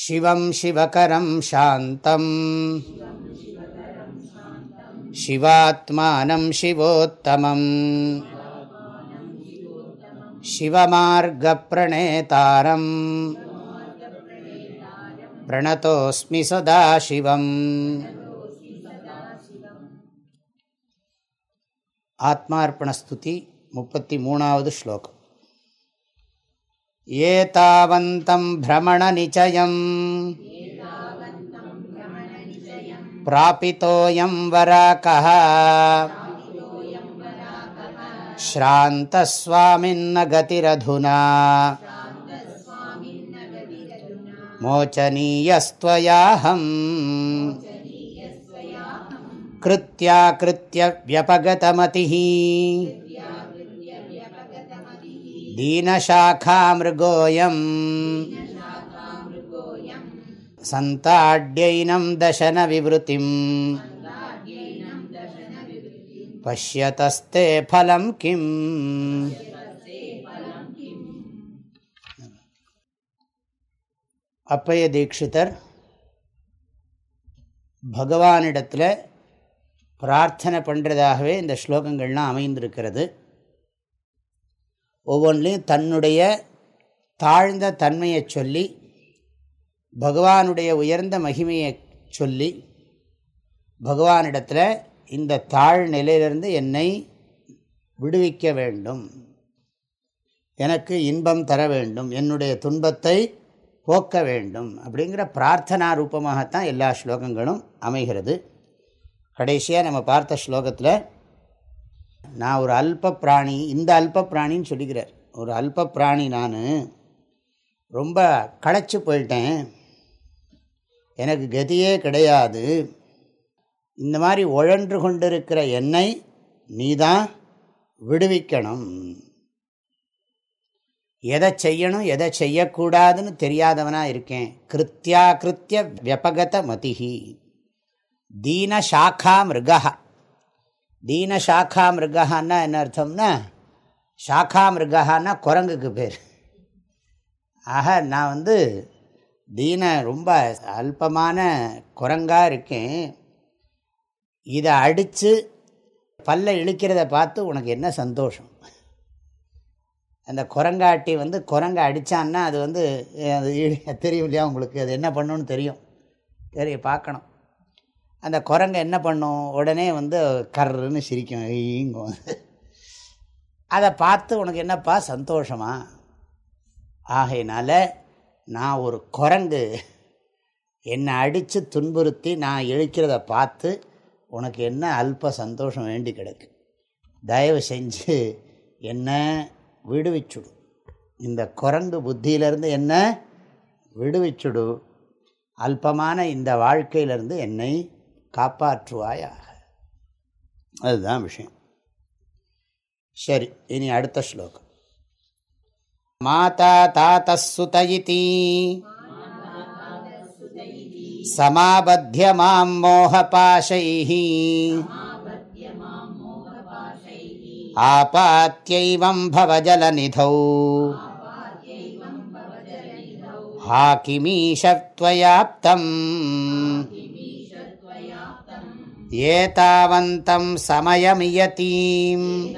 शिवं शिवकरं शान्तम् शिवात्मानं शिवोत्तमम् शिवमार्गप्रणेतारम् प्रणतोऽस्मि सदा शिवम् आत्मार्पणस्तुति मुपति मूणावद् श्लोकम् एतावन्तं भ्रमणनिचयम् प्रापितोऽयं वराकः श्रान्तस्वामिन्न गतिरधुना मोचनीयस्त्वयाहम् कृत्याकृत्यव्यपगतमतिः दीनशाखामृगोऽयम् सन्ताड्यैनं दशनविवृतिम् पश्यतस्ते फलं किम् அப்பய தீட்சிதர் பகவானிடத்தில் பிரார்த்தனை பண்ணுறதாகவே இந்த ஸ்லோகங்கள்லாம் அமைந்திருக்கிறது ஒவ்வொன்றிலையும் தன்னுடைய தாழ்ந்த தன்மையை சொல்லி பகவானுடைய உயர்ந்த மகிமையை சொல்லி பகவானிடத்தில் இந்த தாழ் நிலையிலிருந்து என்னை விடுவிக்க வேண்டும். எனக்கு இன்பம் தர வேண்டும். என்னுடைய துன்பத்தை போக்க வேண்டும். அப்படிங்கிற பிரார்த்தனா ரூபமாகத்தான் எல்லா ஸ்லோகங்களும் அமைகிறது. கடைசியாக நம்ம பார்த்த ஸ்லோகத்தில் நான் ஒரு அல்ப பிராணி இந்த அல்ப பிராணின்னு சொல்லிக்கிறார். ஒரு அல்ப பிராணி நான் ரொம்ப களைச்சி போயிட்டேன். எனக்கு கதியே கிடையாது. இந்த மாதிரி உழன்று கொண்டிருக்கிற என்னை நீ தான் விடுவிக்கணும். எதை செய்யணும் எதை செய்யக்கூடாதுன்னு தெரியாதவனாக இருக்கேன். கிருத்தியா கிருத்திய வியபகத மதிஹி. தீனசாக்கா மிருகா தீன சாக்கா மிருகான்னா என்ன அர்த்தம்னா சாக்கா மிருகான்னா குரங்குக்கு பேர். ஆக நான் வந்து தீன ரொம்ப அல்பமான குரங்காக இருக்கேன். இதை அடித்து பல்ல இழுக்கிறத பார்த்து உனக்கு என்ன சந்தோஷம்? அந்த குரங்காட்டி வந்து குரங்கை அடித்தான்னா அது வந்து அது தெரியும் இல்லையா உங்களுக்கு? அது என்ன பண்ணுன்னு தெரியும். தெரிய பார்க்கணும். அந்த குரங்கை என்ன பண்ணும்? உடனே வந்து கர்ன்னு சிரிக்கும். ஈங்கும் அதை பார்த்து உனக்கு என்னப்பா? சந்தோஷமா? ஆகையினால நான் ஒரு குரங்கு. என்னை அடித்து துன்புறுத்தி நான் இழிக்கிறத பார்த்து உனக்கு என்ன அல்ப சந்தோஷம் வேண்டி கிடக்கு. தயவு செஞ்சு என்ன விடுவிச்சுடு. இந்த குரங்கு புத்தியிலிருந்து என்ன விடுவிச்சுடு. அல்பமான இந்த வாழ்க்கையிலிருந்து என்னை காப்பாற்றுவாயாக. அதுதான் விஷயம். சரி இனி அடுத்த ஸ்லோகம். மாதா தாத்த சுதயிதி சமாபத்திய மாம் மோகபாஷை ஆபாத்தியைவம் பவஜலநிதௌ. ஹாகிமீஷத்வயாப்தம் ஏதாவந்தம் சமயமியதீம்.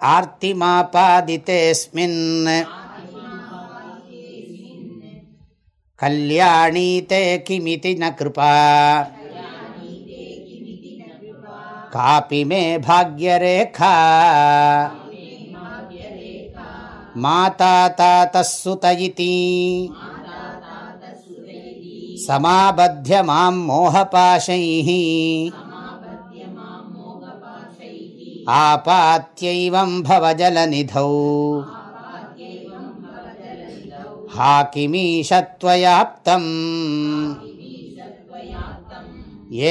ஆர்த்திமாபாதித்தேஸ்மின் கல்யாணி தே கிமிதி ந கிருபா. காபி மே பாக்யரேகா. மாதா தாத்தசுத இதி इति समाबध्य मां मोहपाशैः आपात्यैवं भवजलनिधौ हाकिमीशत्वयाप्तम्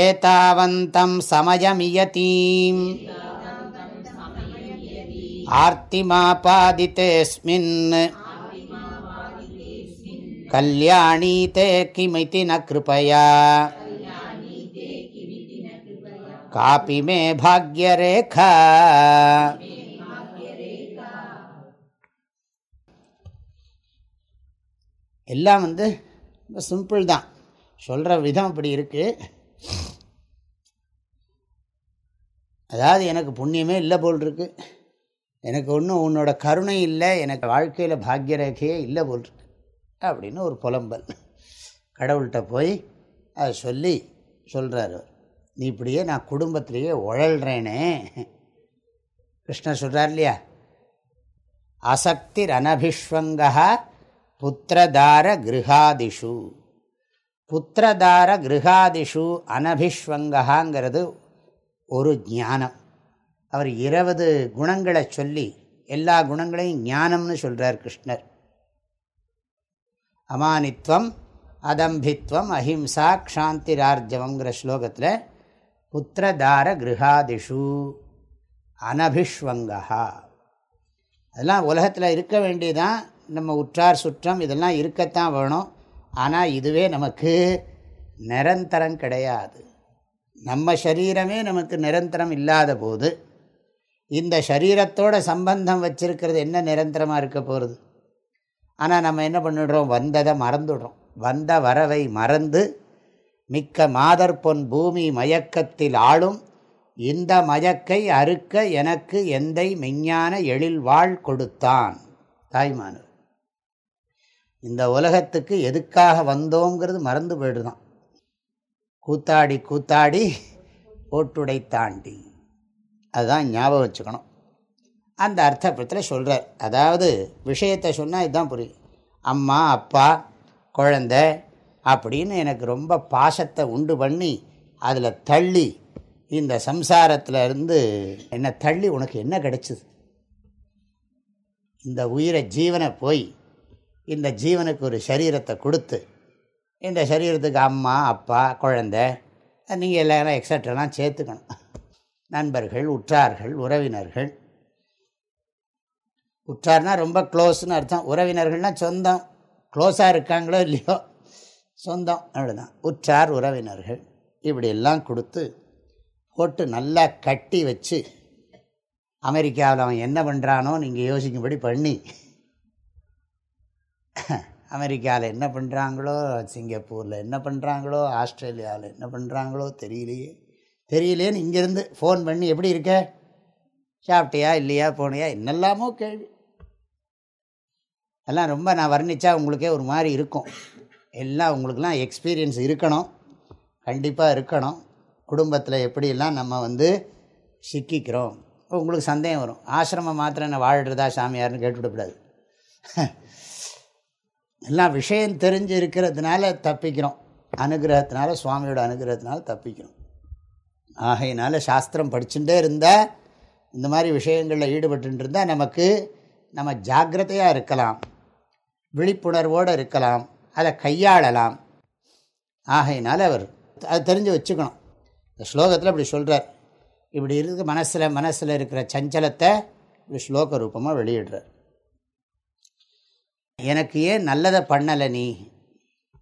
एतावन्तं समयमियतीम् आर्तिमापादितेऽस्मिन् कल्याणी ते किमिति न कृपया कापि मे भाग्यरेखा எல்லாம் வந்து ரொம்ப சிம்பிள் தான் சொல்கிற விதம் அப்படி இருக்குது அதாவது எனக்கு புண்ணியமே இல்லை போல் இருக்கு எனக்கு ஒன்றும் உன்னோட கருணை இல்லை எனக்கு வாழ்க்கையில் பாக்யரேகையே இல்லை போல் இருக்கு அப்படின்னு ஒரு புலம்பல். கடவுள்கிட்ட போய் அதை சொல்லி சொல்கிறார் நீ இப்படியே நான் குடும்பத்திலேயே உழல்றேனே. கிருஷ்ணர் சொல்கிறார் இல்லையா? அசக்தி அனபிஷ்வங்கா புத்திரதார கிருஹாதிஷு புத்திரதார கிருஹாதிஷு அனபிஷ்வங்காங்கிறது ஒரு ஞானம். அவர் இருபது குணங்களை சொல்லி எல்லா குணங்களையும் ஞானம்னு சொல்கிறார் கிருஷ்ணர். அமானித்வம் அதம்பித்வம் அஹிம்சா க்ஷாந்திரார்ஜவங்கிற ஸ்லோகத்தில் புத்திரதார கிருஹாதிஷு அனபிஷ்வங்கா அதெல்லாம் உலகத்தில் இருக்க வேண்டியதான் நம்ம உற்றார் சுற்றம் இதெல்லாம் இருக்கத்தான் வேணும். ஆனால் இதுவே நமக்கு நிரந்தரம் கிடையாது. நம்ம சரீரமே நமக்கு நிரந்தரம் இல்லாத போது இந்த சரீரத்தோட சம்பந்தம் வச்சிருக்கிறது என்ன நிரந்தரமாக இருக்க போகிறது ஆனால் நம்ம என்ன பண்ணிடுறோம்? வந்ததை மறந்துடுறோம். வந்த வரவை மறந்து மிக்க மாதற்பொன் பூமி மயக்கத்தில் ஆளும் இந்த மயக்கை அறுக்க எனக்கு எந்தை மெஞ்ஞான எழில் வாழ் கொடுத்தான். தாய்மானு இந்த உலகத்துக்கு எதுக்காக வந்தோங்கிறது மறந்து போயிடுதான். கூத்தாடி கூத்தாடி ஓட்டுடை தாண்டி அதுதான் ஞாபகம் வச்சுக்கணும். அந்த அர்த்தப்பத்தில் சொல்கிறார் அதாவது விஷயத்தை சொன்னால் இதுதான் புரியும். அம்மா அப்பா குழந்த அப்படின்னு எனக்கு ரொம்ப பாசத்தை உண்டு பண்ணி அதில் தள்ளி இந்த சம்சாரத்தில் இருந்து என்னை தள்ளி உனக்கு என்ன கிடைச்சிது? இந்த உயிரை ஜீவனை போய் இந்த ஜீவனுக்கு ஒரு சரீரத்தை கொடுத்து இந்த சரீரத்துக்கு அம்மா அப்பா குழந்த நீங்கள் எல்லாரும் எக்ஸட்ரெலாம் சேர்த்துக்கணும். நண்பர்கள் உற்றார்கள் உறவினர்கள் உற்றார்னால் ரொம்ப க்ளோஸ்னு அர்த்தம். உறவினர்கள்னால் சொந்தம். க்ளோஸாக இருக்காங்களோ இல்லையோ சொந்தம். அவ்வளோதான் உற்றார் உறவினர்கள். இப்படியெல்லாம் கொடுத்து போட்டு நல்லா கட்டி வச்சு அமெரிக்காவில் அவன் என்ன பண்ணுறானோ நீங்கள் யோசிக்கும்படி பண்ணி. அமெரிக்காவில் என்ன பண்ணுறாங்களோ சிங்கப்பூரில் என்ன பண்ணுறாங்களோ ஆஸ்திரேலியாவில் என்ன பண்ணுறாங்களோ தெரியலையே. தெரியலேன்னு இங்கேருந்து ஃபோன் பண்ணி எப்படி இருக்க? சாப்பிட்டியா இல்லையா போனியா? என்னெல்லாமோ கேள்வி. எல்லாம் ரொம்ப நான் வர்ணித்தா உங்களுக்கே ஒரு மாதிரி இருக்கும். எல்லாம் உங்களுக்கெல்லாம் எக்ஸ்பீரியன்ஸ் இருக்கணும். கண்டிப்பாக இருக்கணும். குடும்பத்தில் எப்படியெல்லாம் நம்ம வந்து சிக்கிக்கிறோம். உங்களுக்கு சந்தேகம் வரும். ஆசிரமம் மாத்திரம் என்ன வாழ்கிறதா சாமியார்னு கேட்டுவிடக்கூடாது எல்லாம் விஷயம் தெரிஞ்சு இருக்கிறதுனால தப்பிக்கிறோம். அனுகிரகத்தினால சுவாமியோட அனுகிரகத்தினால தப்பிக்கிறோம். ஆகையினால சாஸ்திரம் படிச்சுட்டே இருந்தால் இந்த மாதிரி விஷயங்களில் ஈடுபட்டு இருந்தால் நமக்கு நம்ம ஜாக்கிரதையாக இருக்கலாம். விழிப்புணர்வோடு இருக்கலாம் அதை கையாளலாம். ஆகையினால் அவர் அதை தெரிஞ்சு வச்சுக்கணும். இந்த ஸ்லோகத்தில் இப்படி சொல்கிறார் இப்படி இருக்கு மனசில் மனசில் இருக்கிற சஞ்சலத்தை இப்படி ஸ்லோக ரூபமாக வெளியிடுறார். எனக்கு ஏன் நல்லதை பண்ணலை நீ?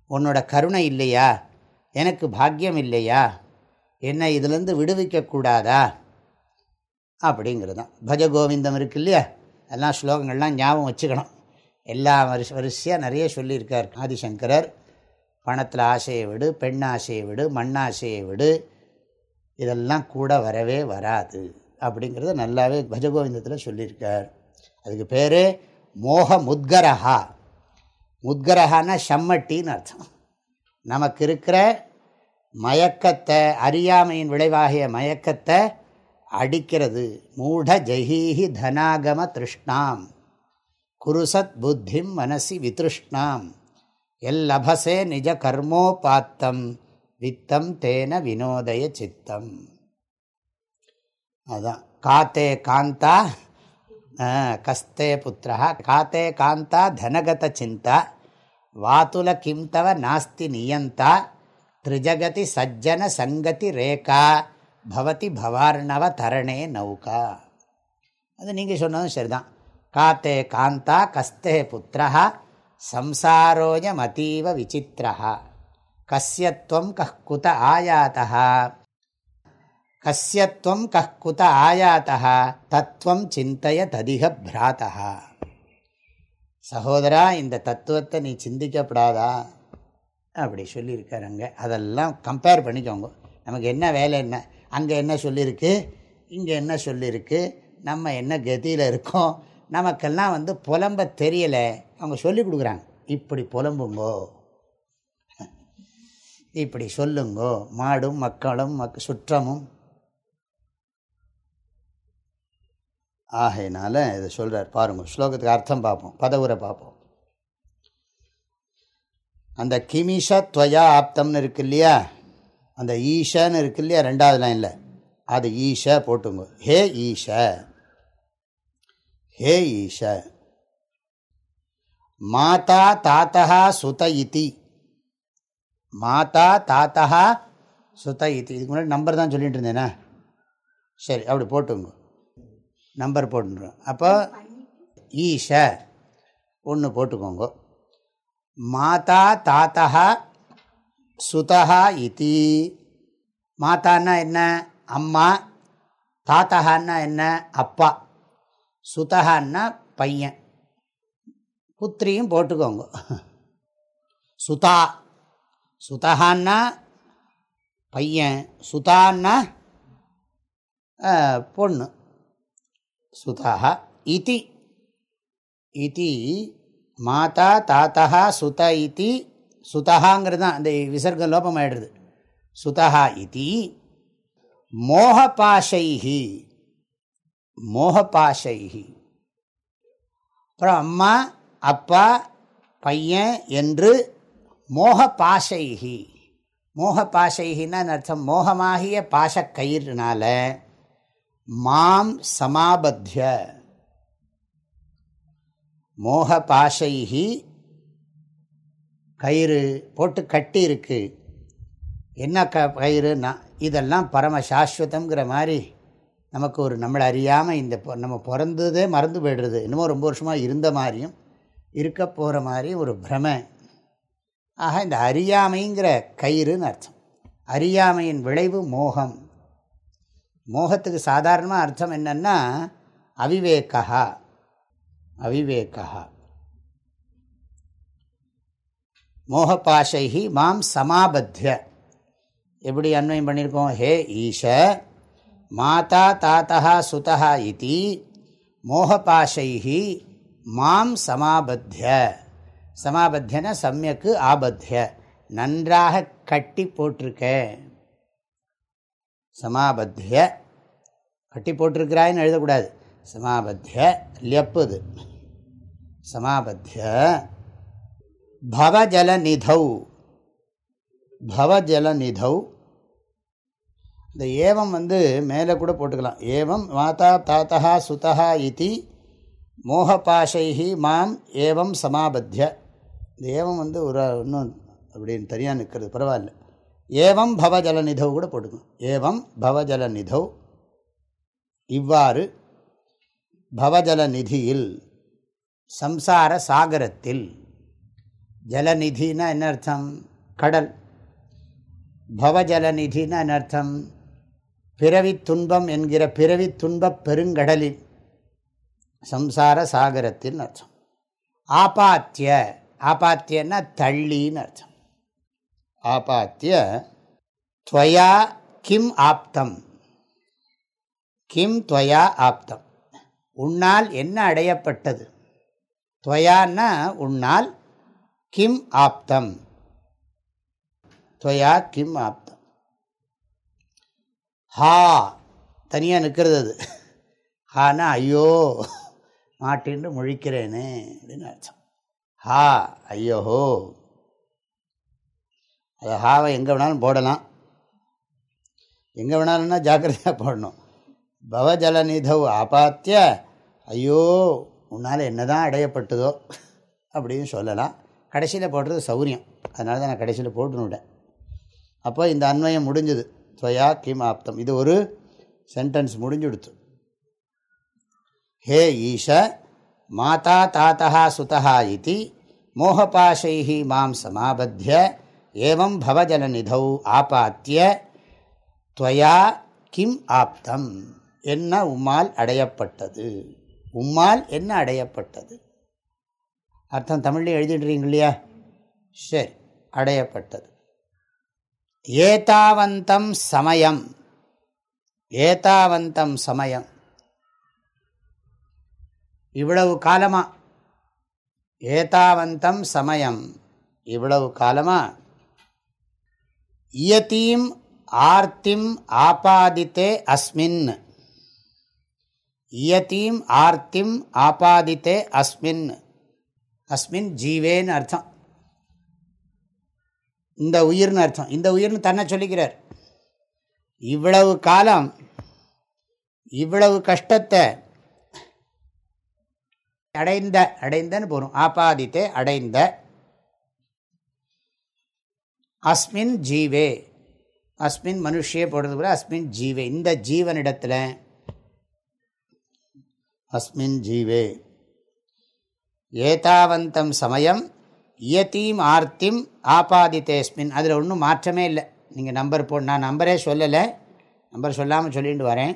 உன்னோட கருணை இல்லையா? எனக்கு பாக்கியம் இல்லையா? என்னை இதிலேருந்து விடுவிக்கக்கூடாதா அப்படிங்கிறது தான் பஜகோவிந்தம் இருக்கு இல்லையா? எல்லாம் ஸ்லோகங்கள்லாம் ஞாபகம் வச்சுக்கணும். எல்லா வரிசை வரிசையாக நிறைய சொல்லியிருக்கார் ஆதிசங்கரர். பணத்தில் ஆசையை விடு பெண் ஆசையை விடு மண்ணாசையை விடு இதெல்லாம் கூட வரவே வராது அப்படிங்கிறத நல்லாவே பஜகோவிந்தத்தில் சொல்லியிருக்கார். அதுக்கு பேர் மோக முத்கரஹா. முத்கரஹான்னா ஷம்மட்டின்னு அர்த்தம். நமக்கு இருக்கிற மயக்கத்தை அறியாமையின் விளைவாகிய மயக்கத்தை அடிக்கிறது. மூட ஜஹீஹி தனாகம திருஷ்ணாம். குருசத் புத்திம் மனசி வித்ருஷ்ணாம். எல்லபசே நிஜ கர்மோபாத்தம். வித்தம் தேன வினோதய சித்தம். அதுதான் காத்தே காந்தா கஸ்தே புத்திரா காத்தே காந்தா தனகத சிந்தா. வாத்துல கிம் தவ நாஸ்தி நியந்தா. திரிஜகதி சஜ்ஜன சங்கதி ரேகா. பவதி பவார்ணவ தரணே நௌகா. அது நீங்கள் சொன்னதும் சரிதான். காத்தே காந்தா கஸ்தே புத்திரா சம்சாரோஜமதீவ விசித்திரா கஸ்யத்வம் கஹ்குத ஆயாத்தா கஸ்யத்வம் கஹ்குத ஆயாத்தா தத்துவம் சிந்தைய ததிக பிராத்தா சகோதரா இந்த தத்துவத்தை நீ சிந்திக்கப்படாதா? அப்படி சொல்லியிருக்காருங்க. அதெல்லாம் கம்பேர் பண்ணிக்கோங்க. நமக்கு என்ன வேலை என்ன? அங்கே என்ன சொல்லியிருக்கு? இங்கே என்ன சொல்லியிருக்கு? நம்ம என்ன கதியில் இருக்கோம்? நமக்கெல்லாம் வந்து புலம்ப தெரியலை. அவங்க சொல்லி கொடுக்குறாங்க. இப்படி புலம்புங்கோ. இப்படி சொல்லுங்கோ. மாடும் மக்களும் மக் சுற்றமும். ஆகையினால இதை சொல்கிறார் பாருங்க ஸ்லோகத்துக்கு அர்த்தம் பார்ப்போம். பதவுரை பார்ப்போம். அந்த கிமிஷ துவயா ஆப்தம்னு இருக்கு இல்லையா? அந்த ஈஷன்னு இருக்கு இல்லையா? ரெண்டாவது லைனில். அது ஈஷ போட்டுங்க. ஹே ஈஷ. ஹே ஈஷ மாதா தாத்தா சுத இதி. மாதா தாத்தா சுத இத்தி இதுக்கு முன்னாடி நம்பர் தான் சொல்லிட்டு இருந்தேனா. சரி அப்படி போட்டுங்க நம்பர் போட்டுருவோம் அப்போ ஈஷ ஒன்று போட்டுக்கோங்க. மாதா தாத்தா சுதா இத்தி மாதான்னா என்ன? அம்மா. தாத்தான்னா என்ன? அப்பா. சுதகான்னா பையன். புத்திரியும் போட்டுக்கோங்க. சுதா. சுதகான்னா பையன். சுதான்னா பொண்ணு. சுதா இதி. இதி மாதா தாத்தா சுத இதி. சுதகாங்கிறது தான் அந்த விசர்க்கம் லோபம் ஆயிடுறது சுதா இதி. மோகபாஷைஹி. மோகபாஷைகி அப்புறம் அம்மா அப்பா பையன் என்று மோகபாஷைஹி. மோகபாஷைகின்னா அர்த்தம்? மோகமாகிய பாஷக்கயிறுனால மாம் சமாபத்திய மோகபாஷைஹி கயிறு போட்டு கட்டி இருக்கு என்ன க கயிறுனா இதெல்லாம் பரம சாஸ்வதங்கிற மாதிரி நமக்கு ஒரு நம்மளை அறியாமல் இந்த நம்ம பிறந்ததே மறந்து போய்டுறது. இன்னமும் ரொம்ப வருஷமாக இருந்த மாதிரியும் இருக்க போகிற மாதிரி ஒரு பிரமை. ஆக இந்த அறியாமைங்கிற கயிறுன்னு அர்த்தம். அறியாமையின் விளைவு மோகம். மோகத்துக்கு சாதாரணமாக அர்த்தம் என்னென்னா அவிவேகா அவிவேகா மோகபாஷைகி மாம் சமாபத்திய எப்படி அன்வயம் பண்ணியிருக்கோம்? ஹே ஈஷ மாதா தாத்தா சுதா இது மோகபாஷைஹி மாம் சமாபத்திய சமாபத்தியன சமயக்கு ஆபத்திய நன்றாக கட்டி போட்டிருக்க சமாபத்திய கட்டி போட்டிருக்கிறாயின்னு எழுதக்கூடாது. சமாபத்திய லெப்புது சமாபத்திய பவஜலநிதௌ. பவஜலநிதௌ இந்த ஏவம் வந்து மேலே கூட போட்டுக்கலாம். ஏவம் மாதா தாத்தா சுதா இத்தி மோகபாஷைஹி மாம் ஏவம் சமாபத்திய இந்த ஏவம் வந்து ஒரு இன்னும் அப்படின்னு தனியாக நிற்கிறது பரவாயில்ல. ஏவம் பவஜலநிதௌ கூட போட்டுக்கணும் ஏவம் பவஜலநிதௌ. இவ்வாறு பவஜலநிதியில் சம்சார சாகரத்தில் ஜலநிதினா என்ன அர்த்தம்? கடல். பவஜலநிதினா என்ன அர்த்தம்? பிறவி துன்பம் என்கிற பிறவி துன்பப் பெருங்கடலில். சம்சார சாகரத்தின் அர்த்தம். ஆபாத்திய ஆபாத்தியன்னா தள்ளின்னு அர்த்தம். ஆபாத்திய துவயா கிம் ஆப்தம். கிம் துவயா ஆப்தம். உன்னால் என்ன அடையப்பட்டது? துவயான்னா உன்னால் கிம் ஆப்தம். துவயா கிம் ஆப்தம் ஹா. தனியாக நிற்கிறது அது. ஹானா ஐயோ மாட்டின்னு முழிக்கிறேனே அப்படின்னு அர்த்தம். ஹா ஐயோஹோ அது ஹாவை எங்கே வேணாலும் போடலாம். எங்கே வேணாலும்னா ஜாக்கிரதையாக போடணும். பவஜலநிதவ் ஆபாத்திய ஐயோ உன்னால் என்ன தான் அடையப்பட்டதோ அப்படின்னு சொல்லலாம். கடைசியில் போடுறது சௌரியம். அதனால தான் நான் கடைசியில் போட்டுனுவிட்டேன் அப்போ இந்த அன்வயம் முடிஞ்சுது. துவயா கிம் ஆப்தம். இது ஒரு சென்டென்ஸ் முடிஞ்சுடுத்து. ஹே ஈஷ மாதா தாத்தா சுதா இது மோகபாஷை மாம் சமாபத்திய ஏவம் பவஜலநிதௌ ஆபாத்திய துவயா கிம் ஆப்தம். என்ன உம்மால் அடையப்பட்டது? உம்மால் என்ன அடையப்பட்டது? அர்த்தம் தமிழ்லேயே எழுதிடுறீங்க இல்லையா? சரி அடையப்பட்டது. ஏதாவந்தம் சமயம். ஏதாவந்தம் சமயம். இவ்வளவு காலமா? ஏதாவந்தம் சமயம். இவ்வளவு காலமா? இயத்தீம் ஆர்த்திம் ஆபாதித்தே அஸ்மின். இயத்தீம் ஆர்த்திம் ஆபாதித்தே அஸ்மின். அஸ்மின் ஜீவேன்னு அர்த்தம். இந்த உயிர்னு அர்த்தம். இந்த உயிர்னு தன்னை சொல்லிக்கிறார். இவ்வளவு காலம் இவ்வளவு கஷ்டத்தை அடைந்த அடைந்தன்னு போகிறோம் ஆபாதித்தே அடைந்த அஸ்மின் ஜீவே. அஸ்மின் மனுஷியே போடுறது கூட அஸ்மின் ஜீவே. இந்த ஜீவனிடத்தில் அஸ்மின் ஜீவே. ஏதாவந்தம் சமயம் இயத்தீம் ஆர்த்திம் ஆபாதித்தேஸ்மின். அதில் ஒன்றும் மாற்றமே இல்லை. நீங்கள் நம்பர் போ நான் நம்பரே சொல்லலை. நம்பர் சொல்லாமல் சொல்லிட்டு வரேன்.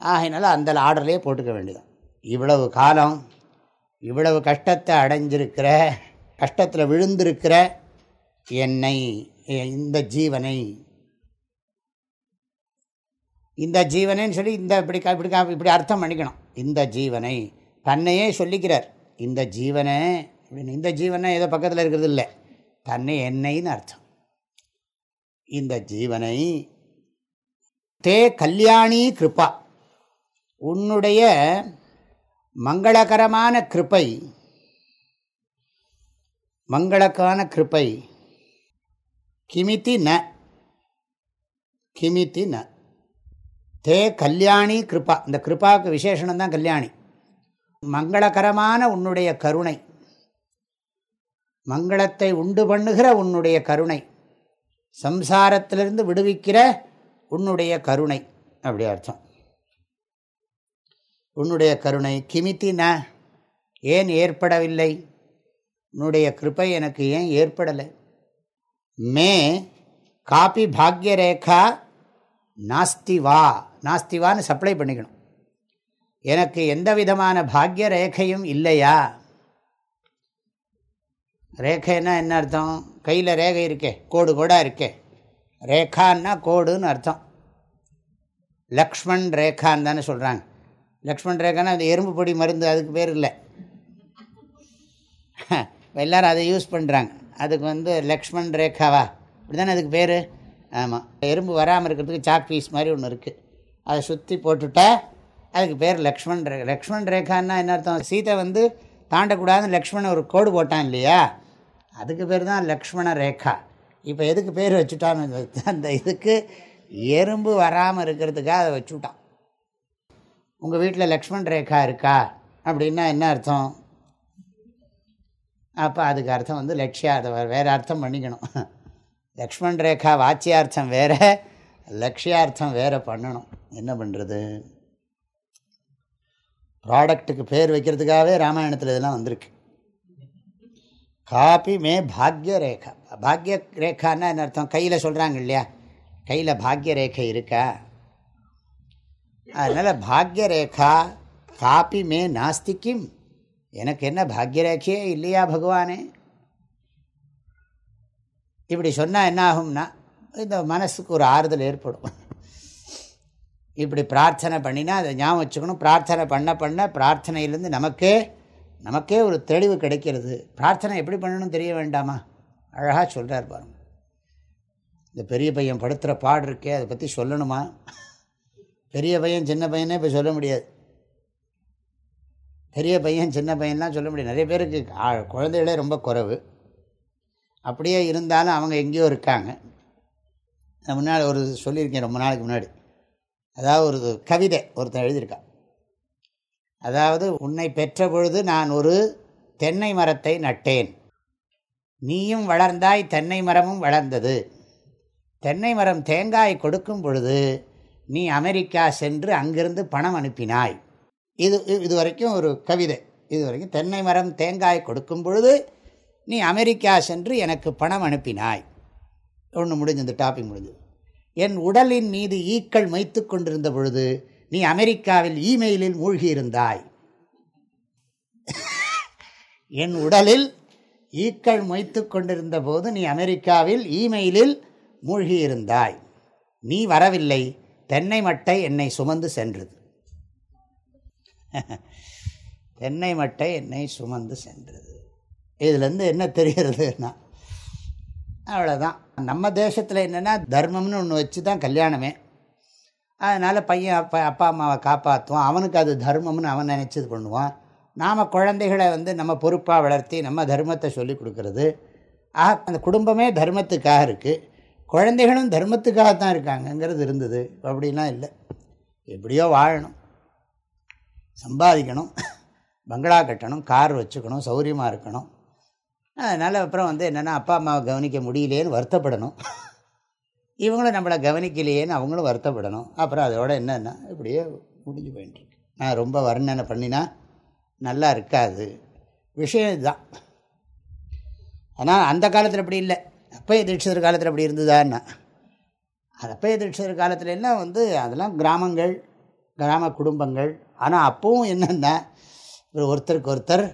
ஆகையினால அந்த ஆர்டர்லேயே போட்டுக்க வேண்டியதான் இவ்வளவு காலம் இவ்வளவு கஷ்டத்தை அடைஞ்சிருக்கிற கஷ்டத்தில் விழுந்திருக்கிற என்னை இந்த ஜீவனை இந்த ஜீவனைன்னு சொல்லி இந்த இப்படி இப்படி இப்படி அர்த்தம் பண்ணிக்கணும். இந்த ஜீவனை தன்னையே சொல்லிக்கிறார். இந்த ஜீவனை இந்த ஜீவனை ஏதோ பக்கத்தில் இருக்கிறது இல்லை. தன்னை என்னைன்னு அர்த்தம். இந்த ஜீவனை தே கல்யாணி கிருப்பா உன்னுடைய மங்களகரமான கிருப்பை மங்களக்கான கிருப்பை கிமித்தி ந கிமித்தி ந. தே கல்யாணி கிருப்பா இந்த கிருப்பாவுக்கு விசேஷனம் தான் கல்யாணி. மங்களகரமான உன்னுடைய கருணை. மங்களத்தை உண்டு பண்ணுகிற உன்னுடைய கருணை. சம்சாரத்திலிருந்து விடுவிக்கிற உன்னுடைய கருணை. அப்படி அர்த்தம். உன்னுடைய கருணை கிமித்தி ந ஏன் ஏற்படவில்லை? உன்னுடைய கிருப்பை எனக்கு ஏன் ஏற்படலை? மே காப்பி பாக்யரேகா நாஸ்திவா நாஸ்திவான்னு சப்ளை பண்ணிக்கணும். எனக்கு எந்த விதமான பாக்ய ரேகையும் இல்லையா? ரேகைன்னா என்ன அர்த்தம்? கையில் ரேகை இருக்கே கோடு கோடாக இருக்கே. ரேகான்னா கோடுன்னு அர்த்தம். லக்ஷ்மண் ரேகான்னு தானே சொல்கிறாங்க லக்ஷ்மண் ரேகான்னா அந்த எறும்பு பொடி மருந்து அதுக்கு பேர் இல்லை. எல்லோரும் அதை யூஸ் பண்ணுறாங்க அதுக்கு வந்து லக்ஷ்மண் ரேகாவா? இப்படி தானே அதுக்கு பேர்? ஆமாம் எறும்பு வராமல் இருக்கிறதுக்கு சாக் பீஸ் மாதிரி ஒன்று இருக்குது அதை சுற்றி போட்டுட்டா அதுக்கு பேர் லக்ஷ்மண் ரே லக்ஷ்மண் ரேகான்னா என்ன அர்த்தம்? சீதை வந்து தாண்டக்கூடாதுன்னு லக்ஷ்மணன் ஒரு கோடு போட்டான் இல்லையா? அதுக்கு பேர் தான் லக்ஷ்மண ரேகா. இப்போ எதுக்கு பேர் வச்சுட்டான்னு அந்த இதுக்கு எறும்பு வராமல் இருக்கிறதுக்காக அதை வச்சுட்டான். உங்கள் வீட்டில் லக்ஷ்மண் ரேகா இருக்கா? அப்படின்னா என்ன அர்த்தம்? அப்போ அதுக்கு அர்த்தம் வந்து லட்சியா அதை வேறு அர்த்தம் பண்ணிக்கணும். லக்ஷ்மண் ரேகா வாச்சியார்த்தம் வேறு லட்சியார்த்தம் வேறு பண்ணணும். என்ன பண்ணுறது ப்ராடக்ட்டுக்கு பேர் வைக்கிறதுக்காகவே ராமாயணத்தில் இதெல்லாம் வந்திருக்கு. காப்பி மே பாக்ய ரேகா. பாக்ய ரேகான்னா என்ன அர்த்தம்? கையில் சொல்கிறாங்க இல்லையா? கையில் பாக்ய ரேகை இருக்கா? அதனால் பாக்யரேகா காப்பி மே நாஸ்திக்கும். எனக்கு என்ன பாக்யரேகையே இல்லையா பகவானே? இப்படி சொன்னால் என்ன ஆகும்னா இந்த மனசுக்கு ஒரு ஆறுதல் ஏற்படும். இப்படி பிரார்த்தனை பண்ணினா அதை ஞாபகம் வச்சுக்கணும். பிரார்த்தனை பண்ண பண்ண பிரார்த்தனையிலேருந்து நமக்கே நமக்கே ஒரு தெளிவு கிடைக்கிறது. பிரார்த்தனை எப்படி பண்ணணும் தெரிய வேண்டாமா? அழகாக சொல்கிறார் பாருங்க. இந்த பெரிய பையன் படுத்துகிற பாடு இருக்கே அதை பற்றி சொல்லணுமா? பெரிய பையன் சின்ன பையனே இப்போ சொல்ல முடியாது. பெரிய பையன் சின்ன பையன்லாம் சொல்ல முடியாது. நிறைய பேருக்கு குழந்தைகளே ரொம்ப குறைவு. அப்படியே இருந்தாலும் அவங்க எங்கேயோ இருக்காங்க. நான் முன்னாடி ஒரு சொல்லியிருக்கேன் ரொம்ப நாளைக்கு முன்னாடி. அதாவது ஒரு கவிதை ஒருத்தன் எழுதியிருக்கான். அதாவது உன்னை பெற்ற பொழுது நான் ஒரு தென்னை மரத்தை நட்டேன். நீயும் வளர்ந்தாய் தென்னை மரமும் வளர்ந்தது. தென்னை மரம் தேங்காய் கொடுக்கும் பொழுது நீ அமெரிக்கா சென்று அங்கிருந்து பணம் அனுப்பினாய். இது இது வரைக்கும் ஒரு கவிதை. இது வரைக்கும் தென்னை மரம் தேங்காய் கொடுக்கும் பொழுது நீ அமெரிக்கா சென்று எனக்கு பணம் அனுப்பினாய். ஒன்று முடிஞ்சு இந்த டாபிக் முடிஞ்சது என் உடலின் மீது ஈக்கள் மைத்து கொண்டிருந்த பொழுது நீ அமெரிக்காவில் இமெயிலில் மூழ்கியிருந்தாய். என் உடலில் ஈக்கள் மொய்த்து கொண்டிருந்த போது நீ அமெரிக்காவில் இமெயிலில் மூழ்கியிருந்தாய். நீ வரவில்லை. தென்னை மட்டை என்னை சுமந்து சென்றது. தென்னை மட்டை என்னை சுமந்து சென்றது. இதுலேருந்து என்ன தெரிகிறதுனா அவ்வளோதான் நம்ம தேசத்தில் என்னென்னா தர்மம்னு ஒன்று வச்சு தான் கல்யாணமே. அதனால் பையன் அப்பா அப்பா அம்மாவை காப்பாற்றுவான் அவனுக்கு அது தர்மம்னு அவன் நினச்சது பண்ணுவான். நாம் குழந்தைகளை வந்து நம்ம பொறுப்பாக வளர்த்தி நம்ம தர்மத்தை சொல்லி கொடுக்கறது. ஆக அந்த குடும்பமே தர்மத்துக்காக இருக்குது குழந்தைகளும் தர்மத்துக்காக தான் இருக்காங்கங்கிறது இருந்தது. அப்படிலாம் இல்லை. எப்படியோ வாழணும். சம்பாதிக்கணும். பங்களா கட்டணும். கார் வச்சுக்கணும். சௌரியமாக இருக்கணும். அதனால் அப்புறம் வந்து என்னென்னா அப்பா அம்மாவை கவனிக்க முடியலேன்னு வருத்தப்படணும். இவங்களும் நம்மளை கவனிக்கலையேன்னு அவங்களும் வருத்தப்படணும். அப்புறம் அதோட என்னென்னா இப்படியே முடிஞ்சு போயிட்டுருக்கு நான் ரொம்ப வர்ணனை பண்ணினா நல்லா இருக்காது. விஷயம் இதுதான். ஆனால் அந்த காலத்தில் அப்படி இல்லை. அப்பைய தீட்சிதர் காலத்தில் அப்படி இருந்ததான்னா அது அப்பைய தீட்சிதர் காலத்துல எல்லாம் வந்து அதெல்லாம் கிராமங்கள் கிராம குடும்பங்கள். ஆனால் அப்பவும் என்னென்னா ஒருத்தருக்கு ஒருத்தர்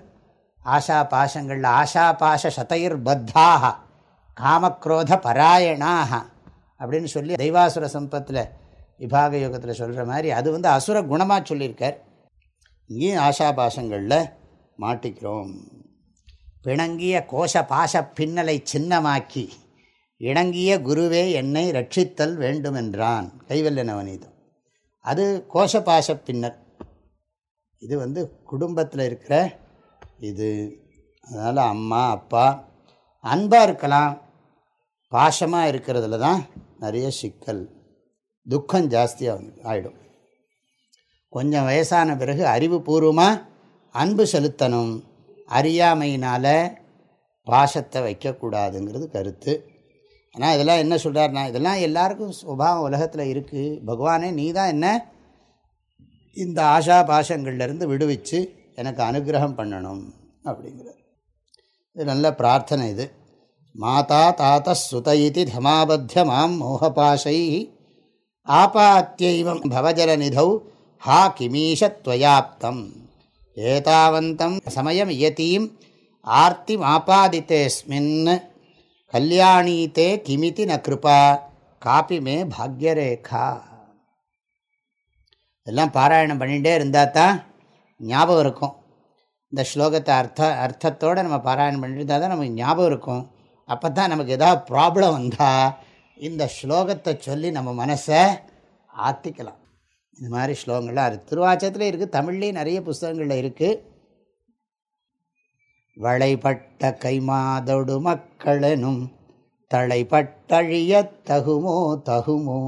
ஆஷா பாஷங்களில் ஆஷா பாஷ சதைர் பத்தாக காமக்ரோத பராயணாக அப்படின்னு சொல்லி தெய்வாசுர சம்பத்தில் விபாக யோகத்தில் சொல்கிற மாதிரி அது வந்து அசுர குணமாக சொல்லியிருக்கார். இங்கேயும் ஆஷா பாஷங்களில் மாட்டிக்கிறோம். பிணங்கிய கோஷ பாச பின்னலை சின்னமாக்கி இணங்கிய குருவே என்னை ரட்சித்தல் வேண்டுமென்றான். கைவல்ல நவநீதம் அது கோஷ பாச பின்னர் இது வந்து குடும்பத்தில் இருக்கிற இது. அதனால் அம்மா அப்பா அன்பாக இருக்கலாம். பாசமாக இருக்கிறதுல தான் நிறைய சிக்கல். துக்கம் ஜாஸ்தியாக வந்து ஆகிடும் கொஞ்சம் வயசான பிறகு அறிவுபூர்வமாக அன்பு செலுத்தணும். அறியாமையினால் பாசத்தை வைக்கக்கூடாதுங்கிறது கருத்து. ஆனால் இதெல்லாம் என்ன சொல்கிறாருனா இதெல்லாம் எல்லாருக்கும் சுபாவம் உலகத்தில் இருக்குது பகவானே நீ தான் என்ன இந்த ஆஷா பாஷங்கள்லேருந்து விடுவிச்சு எனக்கு அனுகிரகம் பண்ணணும் அப்படிங்கிறார். இது நல்ல பிரார்த்தனை இது. மாதா தாத்த சுத இது தமாபத்திய மாம் மோகபாஷை ஆபாத்தியைவம் பவஜலநிதௌ ஹா கிமீஷத்வயாப்தம் ஏதாவந்தம் சமயம் இயத்தீம் ஆர்த்தி மாபாதித்தேஸ்மின் கல்யாணீத்தே கிமிதி ந கிருபா காப்பி மே பாக்யரேகா எல்லாம் பாராயணம் பண்ணிகிட்டே இருந்தால் தான் ஞாபகம் இருக்கும். இந்த ஸ்லோகத்தை அர்த்த அர்த்தத்தோடு நம்ம பாராயணம் பண்ணிட்டு இருந்தால் தான் நமக்கு ஞாபகம் இருக்கும். அப்போ தான் நமக்கு எதாவது ப்ராப்ளம் வந்தால் இந்த ஸ்லோகத்தை சொல்லி நம்ம மனசை ஆற்றிக்கலாம் இந்த மாதிரி ஸ்லோகங்கள்லாம் இருக்குது திருவாச்சத்தில் இருக்குது தமிழ்லேயும் நிறைய புஸ்தகங்களில் இருக்குது வளைபட்ட கைமாதொடு மக்களெனும் தலைப்பட்டழிய தகுமோ தகுமோ.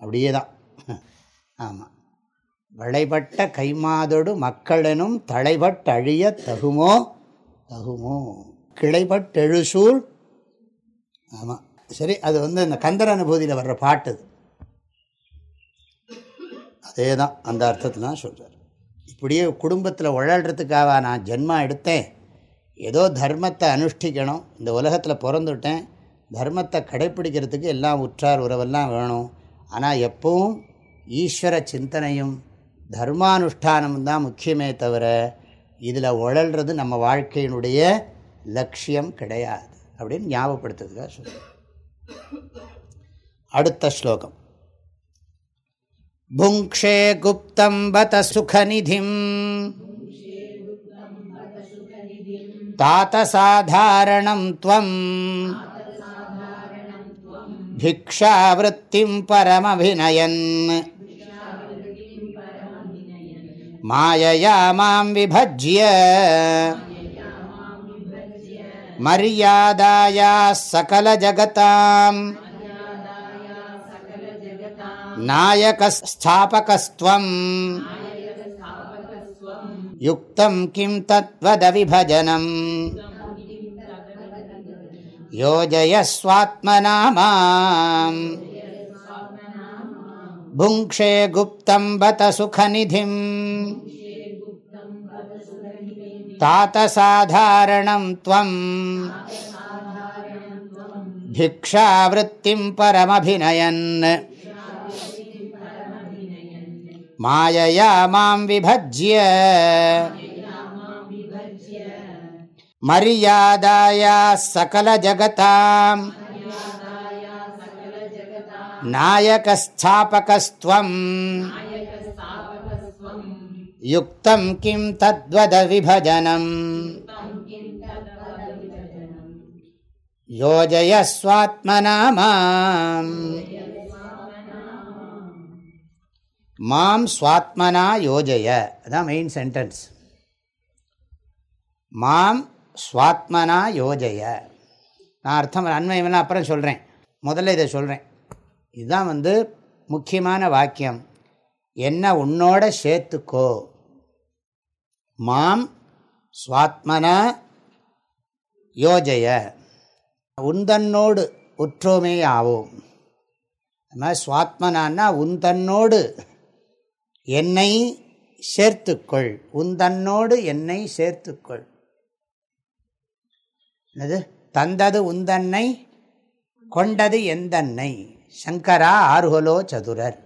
அப்படியே தான் ஆமாம் வளைபட்ட கைமாதொடு மக்களெனும் தலைபட்டழிய தகுமோ தகுமோ. கிளைபட்டெழுசூழ் ஆமாம் சரி அது வந்து இந்த கந்தர் அனுபூதியில் வர்ற பாட்டு அது. அதே தான் அந்த அர்த்தத்தில் தான் சொல்கிறார் இப்படியே குடும்பத்தில் உழல்றதுக்காக நான் ஜென்மா எடுத்தேன். ஏதோ தர்மத்தை அனுஷ்டிக்கணும் இந்த உலகத்தில் பிறந்துட்டேன் தர்மத்தை கடைப்பிடிக்கிறதுக்கு எல்லாம் உற்றார் உறவெல்லாம் வேணும். ஆனால் எப்பவும் ஈஸ்வர சிந்தனையும் தர்மானுஷ்டானமும் தான் முக்கியமே தவிர இதில் உழல்றது நம்ம வாழ்க்கையினுடைய லட்சியம் கிடையாது. அப்படின்னு ஞாபகப்படுத்துறதுக்காக சொல்லுவேன் அடுத்த ஸ்லோகம். புங்ஷே குப்தம் பத சுகநிதிம். தாத்தசாதாரணம் துவம். பிக்ஷாவிருத்திம் பரமபிநயன் மாயையா மாம் விபஜ்ய मर्यादायाः सकलजगताम् नायकस्थापकस्त्वम्। युक्तं किं तद्वदविभजनम्। योजयस्वात्मना माम् भुङ्क्षे गुप्तं बत सुखनिधिम्। தாத்தசாதாரணம் துவம். பிக்ஷாவிருத்திம் பரமபிநயன் மாயையா மாம் விபஜ்ய மரியாதாயா சகல ஜகதாம் நாயகஸ்தாபகஸ்துவம் युक्तं किं तद्वदविभजनम् योजयस्वात्मना माम् மாம் ஸ்வாத்மனா யோஜய அதான் மெயின் சென்டென்ஸ் மாம் ஸ்வாத்மனா யோஜய நான் அர்த்தம் அண்மையெல்லாம் அப்புறம் சொல்கிறேன் முதல்ல இதை சொல்கிறேன் இதுதான் வந்து முக்கியமான வாக்கியம் என்ன உன்னோட சேர்த்துக்கோ மாம் ஸ்வாத்மனா யோஜய. உந்தன்னோடு உற்றோமே ஆவோம் நம்ம சுவாத்மனான்னா உந்தன்னோடு என்னை சேர்த்துக்கொள். உந்தன்னோடு என்னை சேர்த்துக்கொள். என்னது? தந்தது உந்தன்னை கொண்டது எந்தன்னை. சங்கரா ஆர்கொலோ சதுரர்.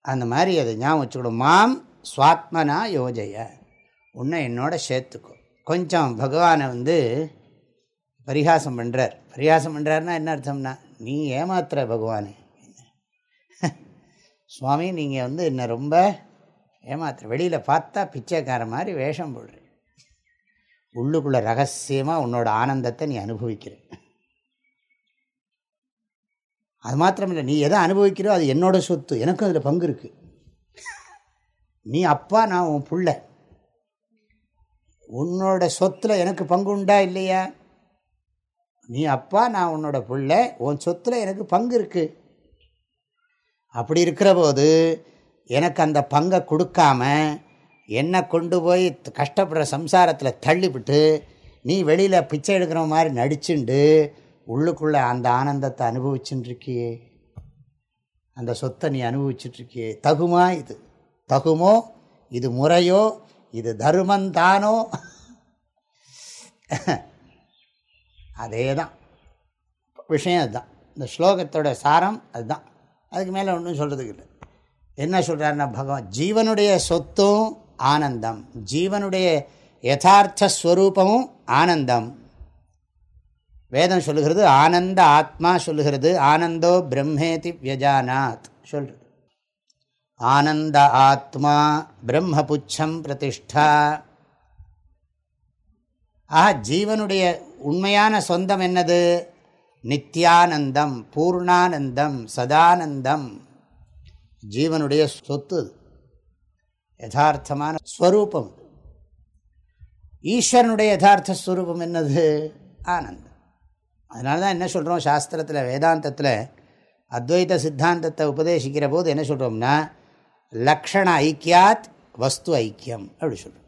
அந்த மாதிரி அதை ஞாபகம் வச்சுக்கணும். மாம் ஸ்வாத்மனா யோஜய. உன்னை என்னோட சேர்த்துக்கோ. கொஞ்சம் பகவானை வந்து பரிகாசம் பண்ணுறார் பரிகாசம் பண்ணுறாருன்னா என்ன அர்த்தம்னா நீ ஏமாத்துற பகவானே. சுவாமி நீங்கள் வந்து என்னை ரொம்ப ஏமாத்துற. வெளியில் பார்த்தா பிச்சைக்கார மாதிரி வேஷம் போடுற. உள்ளுக்குள்ளே ரகசியமாக உன்னோட ஆனந்தத்தை நீ அனுபவிக்கிற. அது மாத்திரமில்லை நீ எதை அனுபவிக்கிறோ அது என்னோட சொத்து. எனக்கும் அதில் பங்கு இருக்குது நீ அப்பா நான் உன் பிள்ளை. உன்னோட சொத்தில் எனக்கு பங்கு உண்டா இல்லையா? நீ அப்பா நான் உன்னோட பிள்ளை உன் சொத்தில் எனக்கு பங்கு இருக்குது அப்படி இருக்கிற போது எனக்கு அந்த பங்கை கொடுக்காம என்னை கொண்டு போய் கஷ்டப்படுற சம்சாரத்தில் தள்ளிவிட்டு நீ வெளியில் பிச்சை எடுக்கிற மாதிரி நடிச்சுண்டு உள்ளுக்குள்ளே அந்த ஆனந்தத்தை அனுபவிச்சுட்டுருக்கியே அந்த சொத்தை நீ அனுபவிச்சுட்ருக்கியே. தகுமா இது? தகுமோ? இது முறையோ? இது தருமந்தானோ? அதே தான் விஷயம் அதுதான். இந்த ஸ்லோகத்தோட சாரம் அதுதான். அதுக்கு மேலே ஒன்றும் சொல்கிறதுக்கு இல்லை. என்ன சொல்கிறாருன்னா பகவான் ஜீவனுடைய சொத்தும் ஆனந்தம். ஜீவனுடைய யதார்த்த ஸ்வரூபமும் ஆனந்தம். வேதம் சொல்லுகிறது ஆனந்த ஆத்மா சொல்லுகிறது ஆனந்தோ பிரம்மேதி வியஜானாத் சொல்கிறது ஆனந்த ஆத்மா பிரம்மபுச்சம் பிரதிஷ்டா. ஆஹா ஜீவனுடைய உண்மையான சொந்தம் என்னது? நித்யானந்தம் பூர்ணானந்தம் சதானந்தம். ஜீவனுடைய சொத்து யதார்த்தமான ஸ்வரூபம். ஈஸ்வரனுடைய யதார்த்த ஸ்வரூபம் என்னது? ஆனந்தம். அதனால தான் என்ன சொல்கிறோம் சாஸ்திரத்தில் வேதாந்தத்தில் அத்வைத சித்தாந்தத்தை உபதேசிக்கிற போது என்ன சொல்கிறோம்னா லக்ஷண ஐக்கியாத் வஸ்து ஐக்கியம் அப்படி சொல்கிறோம்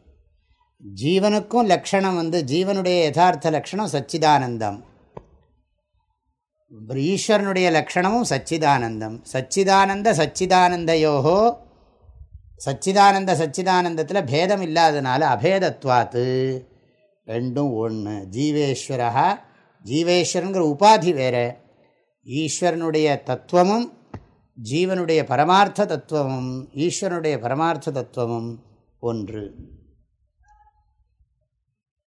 ஜீவனுக்கும் லக்ஷணம் வந்து ஜீவனுடைய யதார்த்த லக்ஷணம் சச்சிதானந்தம். ஈஸ்வரனுடைய லக்ஷணமும் சச்சிதானந்தம். சச்சிதானந்த சச்சிதானந்தையோகோ சச்சிதானந்த சச்சிதானந்தத்தில் பேதம் இல்லாதனால அபேதத்வாத்து. ரெண்டும் ஒன்று ஜீவேஸ்வரா ஜீவேஸ்வரங்கிற உபாதி வேறு. ஈஸ்வரனுடைய தத்துவமும் ஜீவனுடைய பரமார்த்த தத்துவமும் ஈஸ்வரனுடைய பரமார்த்த தத்துவமும் ஒன்று.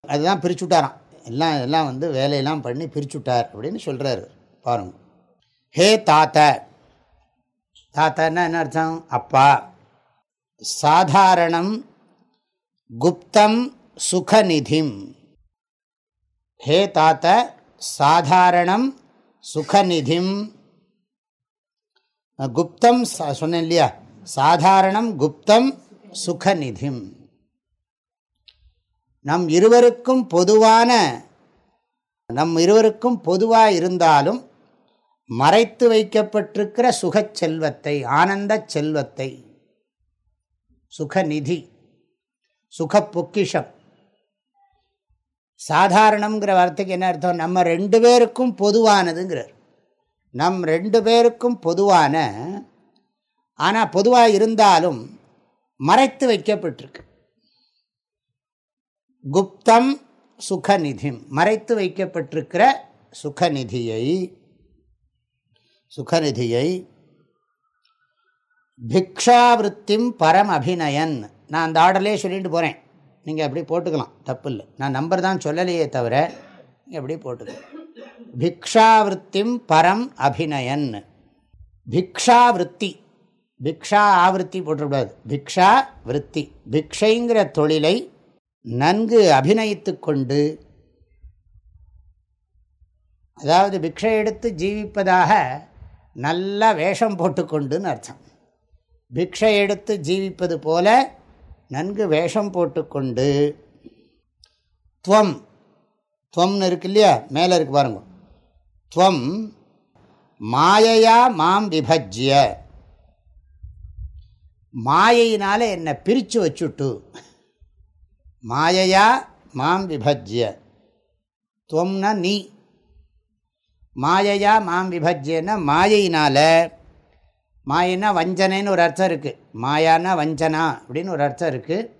அதுதான் பிரிச்சுட்டாராம். எல்லாம் எல்லாம் வந்து வேலையெல்லாம் பண்ணி பிரிச்சுட்டார் அப்படின்னு சொல்கிறார் பாருங்க. ஹே தாத்த. தாத்தன்னா என்ன அர்த்தம்? அப்பா. சாதாரணம் குப்தம் சுகநிதிம். ஹே தாத்த. சாதாரணம் சுகநிதிம். குப்தம் சொன்னேன் இல்லையா? சாதாரணம் குப்தம் சுகநிதிம். நம் இருவருக்கும் பொதுவான நம் இருவருக்கும் பொதுவாக இருந்தாலும் மறைத்து வைக்கப்பட்டிருக்கிற சுகச் செல்வத்தை ஆனந்த செல்வத்தை சுகநிதி சுக பொக்கிஷம். சாதாரணங்கிற வார்த்தைக்கு என்ன அர்த்தம்? நம்ம ரெண்டு பேருக்கும் பொதுவானதுங்கிறார். நம் ரெண்டு பேருக்கும் பொதுவான ஆனால் பொதுவாக இருந்தாலும் மறைத்து வைக்கப்பட்டிருக்கு. குப்தம் சுகநிதி மறைத்து வைக்கப்பட்டிருக்கிற சுகநிதியை சுகநிதியை பிக்ஷாவிருத்திம் பரம் அபிநயன் நான் அந்த ஆர்டர்லேயே சொல்லிட்டு போகிறேன் நீங்கள் அப்படி போட்டுக்கலாம் தப்பு இல்லை நான் நம்பர் தான் சொல்லலையே தவிர நீங்கள் அப்படி போட்டுக்கலாம். பிக்ஷாவிருத்திம் பரம் அபிநயன். பிக்ஷாவிருத்தி. பிக்ஷா ஆவருத்தி போட்டக்கூடாது பிக்ஷா விற்பி பிக்ஷைங்கிற தொழிலை நன்கு அபிநயித்து கொண்டு அதாவது பிக்ஷை எடுத்து ஜீவிப்பதாக நல்ல வேஷம் போட்டுக்கொண்டுன்னு அர்த்தம். பிக்ஷை எடுத்து ஜீவிப்பது போல நன்கு வேஷம் போட்டுக்கொண்டு துவம். துவம்னு இருக்கு இல்லையா? மேலே இருக்கு பாருங்க. துவம் மாயையா மாம் விபஜ்ய. மாயையினால் என்னை பிரித்து வச்சுட்டு மாயையா மாம் விபஜ்ய. துவம்னா நீ. மாயையா மாம் விபஜ்யன்னா மாயையினால் மாயினா வஞ்சனைன்னு ஒரு அர்த்தம் இருக்குது மாயானா வஞ்சனா அப்படின்னு ஒரு அர்த்தம் இருக்குது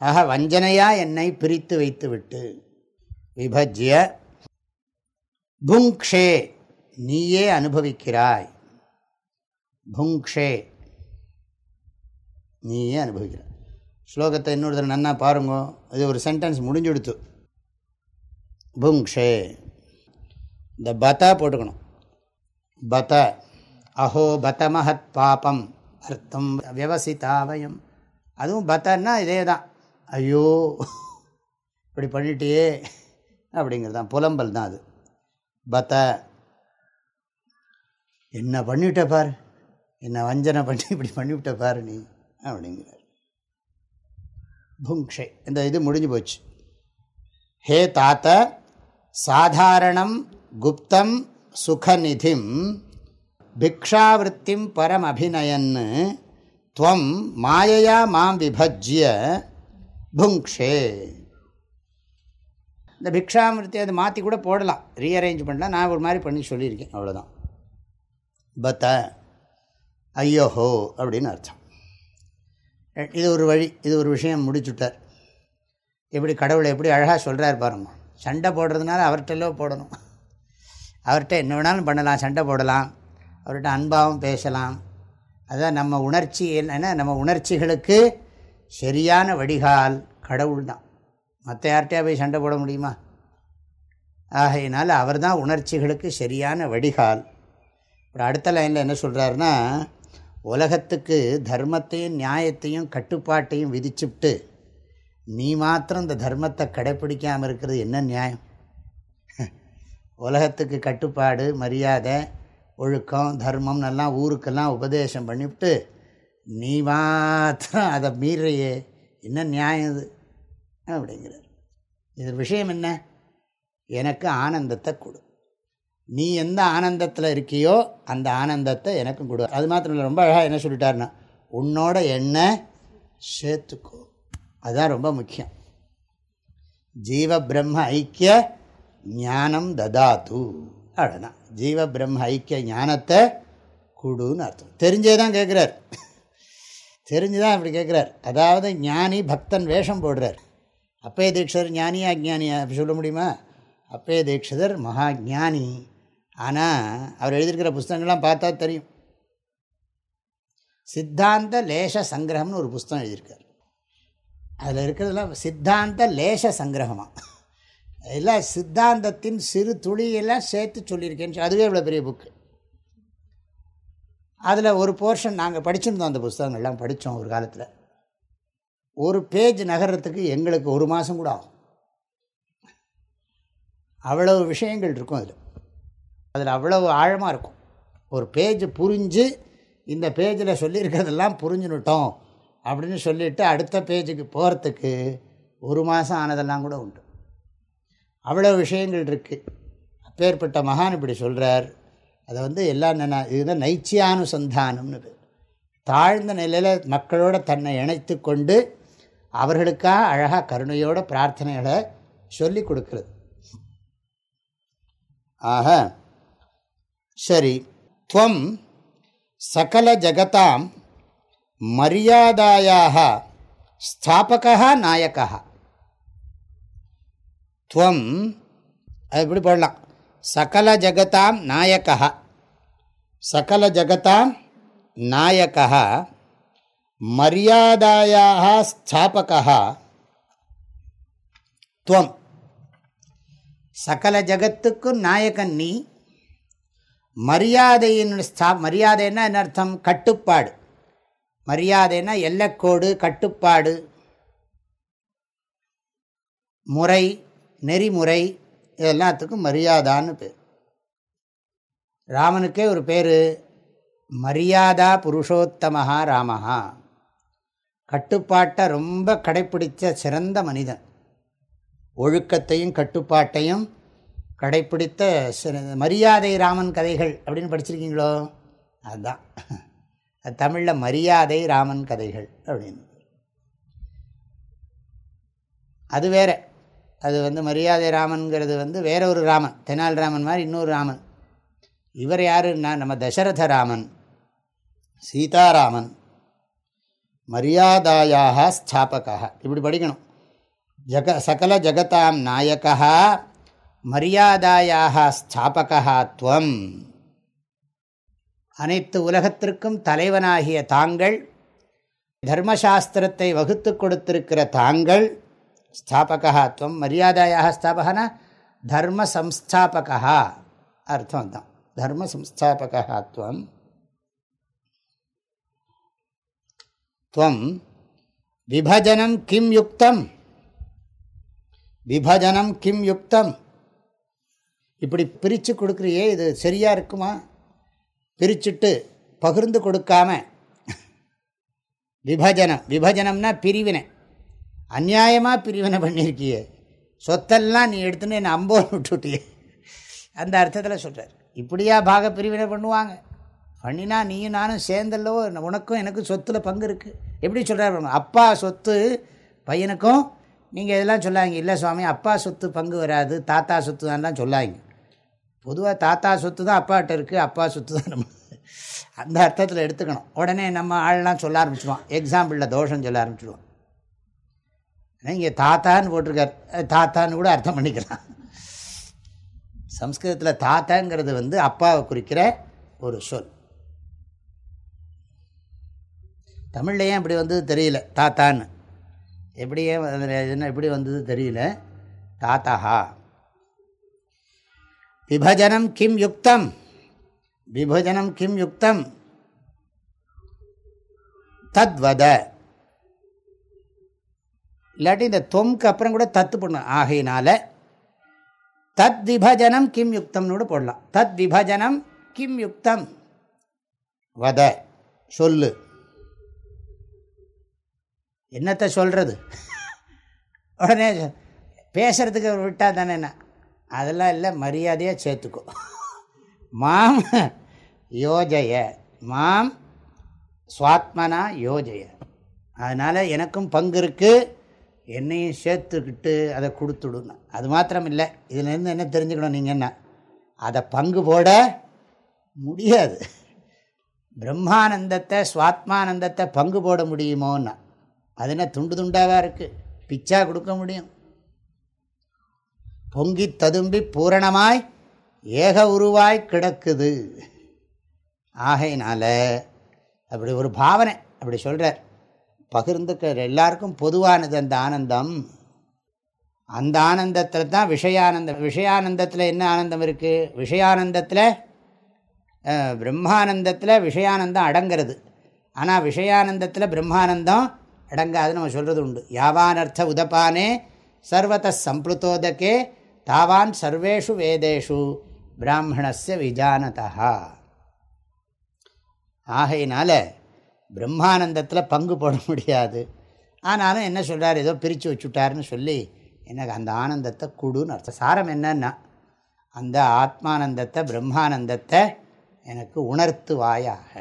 ஆக வஞ்சனையாக என்னை பிரித்து வைத்து விட்டு விபஜ்ய புங்க்ஷே நீயே அனுபவிக்கிறாய். புங்க்ஷே நீயே அனுபவிக்கிறாய். ஸ்லோகத்தை இன்னொரு தடவை நன்னா பாருங்க. அது ஒரு சென்டென்ஸ் முடிஞ்சுடுத்து. புங்க்ஷே இந்த பதா போட்டுக்கணும். பத அஹோ பத மகத் பாபம் அர்த்தம் வியவசிதாவயம் அதுவும் பத்தன்னா இதே தான் ஐயோ இப்படி பண்ணிட்டியே அப்படிங்கிறது தான் புலம்பல் தான் அது. பத என்ன பண்ணிவிட்ட பார். என்ன வஞ்சனை பண்ணி இப்படி பண்ணிவிட்ட பார் நீ அப்படிங்கிறார். புங்ஷே இந்த இது முடிஞ்சு போச்சு. ஹே தாத்த சாதாரணம் குப்தம் சுகநிதிம் பிக்ஷாவிருத்திம் பரம் அபிநயன்னு துவம் மாயையா மாம் விபஜ்ய புங்ஷே இந்த பிக்ஷாமிருத்தி அதை மாற்றி கூட போடலாம். ரீஅரேஞ்ச் பண்ணலாம். நான் ஒரு மாதிரி பண்ணி சொல்லியிருக்கேன். அவ்வளோதான் பத்த ஐயோஹோ அப்படின்னு அர்த்தம். இது ஒரு வழி இது ஒரு விஷயம் முடிச்சுட்டார். எப்படி கடவுளை எப்படி அழகாக சொல்கிறார் பாருங்க. சண்டை போடுறதுனால அவர்கிட்டலோ போடணும். அவர்கிட்ட என்ன வேணாலும் பண்ணலாம். சண்டை போடலாம். அவர்கிட்ட அன்பாகவும் பேசலாம். அதுதான் நம்ம உணர்ச்சி என்னென்னா நம்ம உணர்ச்சிகளுக்கு சரியான வடிகால் கடவுள் தான் மற்ற யார்கிட்டயா போய் சண்டை போட முடியுமா? ஆகையினால் அவர் தான் உணர்ச்சிகளுக்கு சரியான வடிகால். ஒரு அடுத்த லைனில் என்ன சொல்கிறாருன்னா உலகத்துக்கு தர்மத்தையும் நியாயத்தையும் கட்டுப்பாட்டையும் விதிச்சுப்ட்டு நீ மாத்திரம் இந்த தர்மத்தை கடைப்பிடிக்காமல் இருக்கிறது என்ன நியாயம்? உலகத்துக்கு கட்டுப்பாடு மரியாதை ஒழுக்கம் தர்மம் நல்லா ஊருக்கெல்லாம் உபதேசம் பண்ணிவிட்டு நீ மாத்திரம் அதை மீறையே என்ன நியாயம் இது? அப்படிங்கிறார். இது விஷயம் என்ன? எனக்கு ஆனந்தத்தை கொடு. நீ எந்த ஆனந்தத்தில் இருக்கியோ அந்த ஆனந்தத்தை எனக்கும் கொடு. அது மாத்திரம் இல்லை ரொம்ப அழகாக என்ன சொல்லிட்டாருன்னா உன்னோட எண்ணெய் சேர்த்துக்கோ. அதுதான் ரொம்ப முக்கியம். ஜீவ பிரம்ம ஐக்கிய ஞானம் ததாத்து அவ்வளோதான் ஜீவ பிரம்ம ஐக்கிய ஞானத்தை கொடுன்னு அர்த்தம். தெரிஞ்சே தான் கேட்குறார் தெரிஞ்சு தான் அப்படி கேட்குறார் அதாவது ஞானி பக்தன் வேஷம் போடுறார். அப்பே தீட்சிதர் ஞானியா அஜ்ஞானியா அப்படி சொல்ல முடியுமா? அப்பே தீட்சிதர் மகா ஜானி ஆனால் அவர் எழுதியிருக்கிற புஸ்தகங்கள்லாம் பார்த்தா தெரியும். சித்தாந்த லேச சங்கிரகம்னு ஒரு புஸ்தகம் எழுதியிருக்கார். அதில் இருக்கிறதுலாம் சித்தாந்த லேச சங்கிரகமாக எல்லாம் சித்தாந்தத்தின் சிறு துளியெல்லாம் சேர்த்து சொல்லியிருக்கேன்னு அதுவே இவ்வளோ பெரிய புக்கு அதில் ஒரு போர்ஷன் நாங்கள் படிச்சிருந்தோம் அந்த புஸ்தகங்கள்லாம் படித்தோம் ஒரு காலத்தில். ஒரு பேஜ் நகர்றதுக்கு எங்களுக்கு ஒரு மாதம் கூட ஆகும். அவ்வளவு விஷயங்கள் இருக்கும் அதில். அதில் அவ்வளவு ஆழமாக இருக்கும். ஒரு பேஜ் புரிஞ்சு இந்த பேஜில் சொல்லியிருக்கிறதெல்லாம் புரிஞ்சுனுட்டோம் அப்படின்னு சொல்லிவிட்டு அடுத்த பேஜுக்கு போகிறதுக்கு ஒரு மாதம் ஆனதெல்லாம் கூட உண்டு. அவ்வளோ விஷயங்கள் இருக்குது அப்பேற்பட்ட மகான் இப்படி சொல்கிறார் அதை வந்து எல்லாம் என்ன இதுதான் நைச்சியானுசந்தானம்னு பேர். தாழ்ந்த நிலையில் மக்களோட தன்னை இணைத்து கொண்டு அவர்களுக்காக அழகாக கருணையோட பிரார்த்தனைகளை சொல்லி கொடுக்கறது. ஆக சரி துவம் சகல ஜகதாம் மரியாதாயாக ஸ்தாபகா நாயக்கா துவம் அது இப்படி போடலாம். சகல ஜகதாம் நாயக்கா சகல ஜகதாம் நாயக்கா மரியாதாயாக ஸ்தாபகா துவம். சகல ஜகத்துக்கும் நாயகன் நீ. மரியாதையின் ஸ்தா மரியாதைன்னா என்ன அர்த்தம்? கட்டுப்பாடு. மரியாதைன்னா எல்லக்கோடு கட்டுப்பாடு. முறை நெறிமுறை இதெல்லாத்துக்கும் மரியாதான்னு பேர். ராமனுக்கே ஒரு பேர் மரியாதா புருஷோத்தமஹா ராமஹா. கட்டுப்பாட்டை ரொம்ப கடைப்பிடித்த சிறந்த மனிதன். ஒழுக்கத்தையும் கட்டுப்பாட்டையும் கடைப்பிடித்த மரியாதை ராமன் கதைகள் அப்படின்னு படிச்சிருக்கீங்களோ? அதுதான் தமிழில் மரியாதை ராமன் கதைகள் அப்படின்னு. அது வேற. அது வந்து மரியாதை ராமன்கிறது வந்து வேற ஒரு ராமன். தெனால் ராமன் மாதிரி இன்னொரு ராமன். இவர் யாருன்னா நம்ம தசரத ராமன் சீதாராமன் மரியாதாயாக ஸ்தாபகா இப்படி படிக்கணும். ஜக சகல ஜகதாம் நாயகா மரியாதாயாக ஸ்தாபகா துவம். அனைத்து உலகத்திற்கும் தலைவனாகிய தாங்கள் தர்மசாஸ்திரத்தை வகுத்து கொடுத்திருக்கிற தாங்கள் ஸ்தாபகா துவம் மரியாதையாக ஸ்தாபகனா தர்ம சம்ஸ்தாபகா அர்த்தம் தான் தர்ம சம்ஸ்தாபகா துவம். துவம் விபஜனம் கிம் யுக்தம் விபஜனம் கிம் யுக்தம் இப்படி பிரித்து கொடுக்குறியே இது சரியாக இருக்குமா? பிரிச்சுட்டு பகிர்ந்து கொடுக்காம. விபஜனம் விபஜனம்னா பிரிவினை. அந்நியாயமாக பிரிவினை பண்ணியிருக்கியே. சொத்தெல்லாம் நீ எடுத்துன்னு என்னை அம்போன்னு விட்டுட்டியே. அந்த அர்த்தத்தில் சொல்கிறார் இப்படியா பாக பிரிவினை பண்ணுவாங்க? பண்ணினா நீயும் நானும் சேர்ந்தல்லவோ? உனக்கும் எனக்கும் சொத்தில் பங்கு இருக்குது எப்படி சொல்கிறார் அப்பா சொத்து பையனுக்கும் நீங்கள் இதெல்லாம் சொல்லாங்க இல்லை சுவாமி அப்பா சொத்து பங்கு வராது. தாத்தா சொத்து தான்லாம் சொல்லாங்க பொதுவாக தாத்தா சொத்து தான் அப்பாட்ட இருக்குது அப்பா சொத்து தான் நம்ம அந்த அர்த்தத்தில் எடுத்துக்கணும். உடனே நம்ம ஆள்லாம் சொல்ல ஆரம்பிச்சிடுவோம் எக்ஸாம்பிளில் தோஷம் சொல்ல ஆரம்பிச்சிடுவோம் இங்கே தாத்தான்னு போட்டிருக்கார். தாத்தான்னு கூட அர்த்தம் பண்ணிக்கலாம். சம்ஸ்கிருதத்தில் தாத்தாங்கிறது வந்து அப்பாவை குறிக்கிற ஒரு சொல். தமிழ்லையும் இப்படி வந்தது தெரியல? தாத்தான்னு. எப்படி என்ன எப்படி வந்தது தெரியல? தாத்தா விபஜனம் கிம் யுக்தம்? விபஜனம் கிம் யுக்தம்? தத்வத. இல்லாட்டி இந்த தொம்க்கு அப்புறம் கூட தத்து பண்ணும் ஆகையினால தத் விபஜனம் கிம் யுக்தம்னு கூட போடலாம். தத் விபஜனம் கிம் யுக்தம். வத. சொல்லு. என்னத்தை சொல்கிறது உடனே பேசுகிறதுக்கு விட்டால் தானே என்ன? அதெல்லாம் இல்லை மரியாதையாக சேர்த்துக்கோ. மாம் யோஜய மாம் சுவாத்மனா யோஜய. அதனால் எனக்கும் பங்கு இருக்குது என்னையும் சேர்த்துக்கிட்டு அதை கொடுத்துடுங்க அது மாத்திரம் இல்லை இதுலேருந்து என்ன தெரிஞ்சுக்கணும் நீங்கள் என்ன? அதை பங்கு போட முடியாது. பிரம்மானந்தத்தை சுவாத்மானந்தத்தை பங்கு போட முடியுமோன்னா. அது என்ன துண்டு துண்டாவாக இருக்குது பிச்சா கொடுக்க முடியும். பொங்கி ததும்பி பூரணமாய் ஏக உருவாய் கிடக்குது. ஆகையினால அப்படி ஒரு பாவனை அப்படி சொல்கிறார் பகிர்ந்துக்கிற எல்லாருக்கும் பொதுவானது அந்த ஆனந்தம். அந்த ஆனந்தத்தில் தான் விஷயானந்தம். விஷயானந்தத்தில் என்ன ஆனந்தம் இருக்குது விஷயானந்தத்தில் பிரம்மானந்தத்தில் விஷயானந்தம் அடங்கிறது. ஆனால் விஷயானந்தத்தில் பிரம்மானந்தம் அடங்காதுன்னு நம்ம சொல்கிறது உண்டு. யாவானர்த்த உதப்பானே சர்வத சம்ப்ளுதோதகே தாவான் சர்வேஷு வேதேஷு பிராமணஸ்ய விஜானதா ஆகையினால பிரம்மானந்தத்தில் பங்கு போட முடியாது. ஆனாலும் என்ன சொல்கிறார் ஏதோ பிரித்து வச்சுட்டாருன்னு சொல்லி எனக்கு அந்த ஆனந்தத்தை கொடுன்னு அர்த்தம். சாரம் என்னன்னா அந்த ஆத்மானந்தத்தை பிரம்மானந்தத்தை எனக்கு உணர்த்துவாயாக.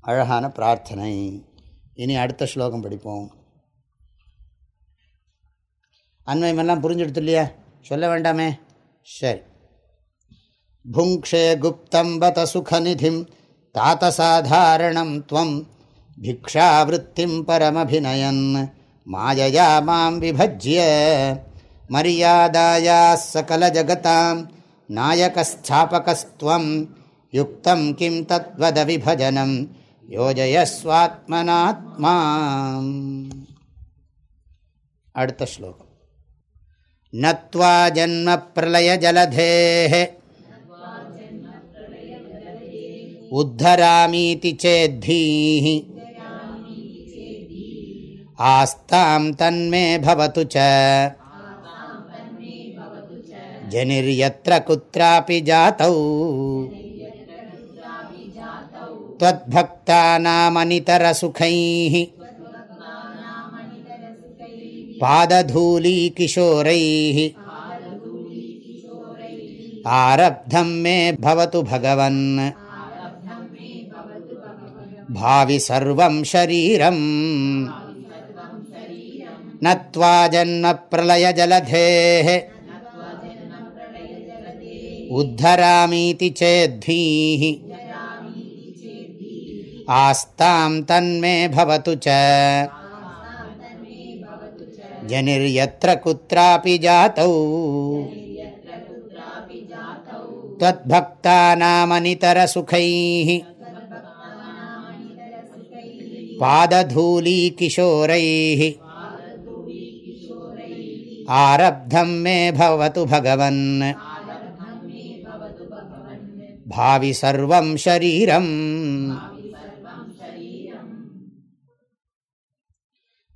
அழகான பிரார்த்தனை. இனி அடுத்த ஸ்லோகம் படிப்போம். அன்வயமெல்லாம் புரிஞ்சுடுத்து இல்லையா சொல்ல வேண்டாமே? சரி. புங்க்ஷே குப்தம் பத சுகநிதிம் தாத்தசாதாரணம் துவம் பிக்ஷாவிருத்திம் பரமபிநயன் மாயையா மாம் விபஜ்ய மரியாதாயா சகலஜகதாம் நாயகஸ்தாபகஸ்துவம் யுக்தம் கிம் தத்வத விபஜனம் யோஜயஸ்வாத்மனாத்மா அடுத்த ஸ்லோகம் நத்வா ஜன்ம பிரளய ஜலதே உத்தராமீதி சேத்தீः ஆஸ்தாம் தன்மே பவத்து ச ஜனிர்யத்ர குத்ராபி ஜாதௌ त्वद्भक्तानामनितरसुखैः पादधूलीकिशोरैः आरब्धं मे भवतु भगवन् भावि सर्वं शरीरम् नत्वा जन्मप्रलयजलधेः उद्धरामीति चेद्भीः आस्तां तन्मे भवतु च। जनिर्यत्र कुत्रापि जातौ। त्वद्भक्तानामनितरसुखैः पादधूलीकिशोरैः। आरब्धं मे भवतु भगवन्। भावि सर्वं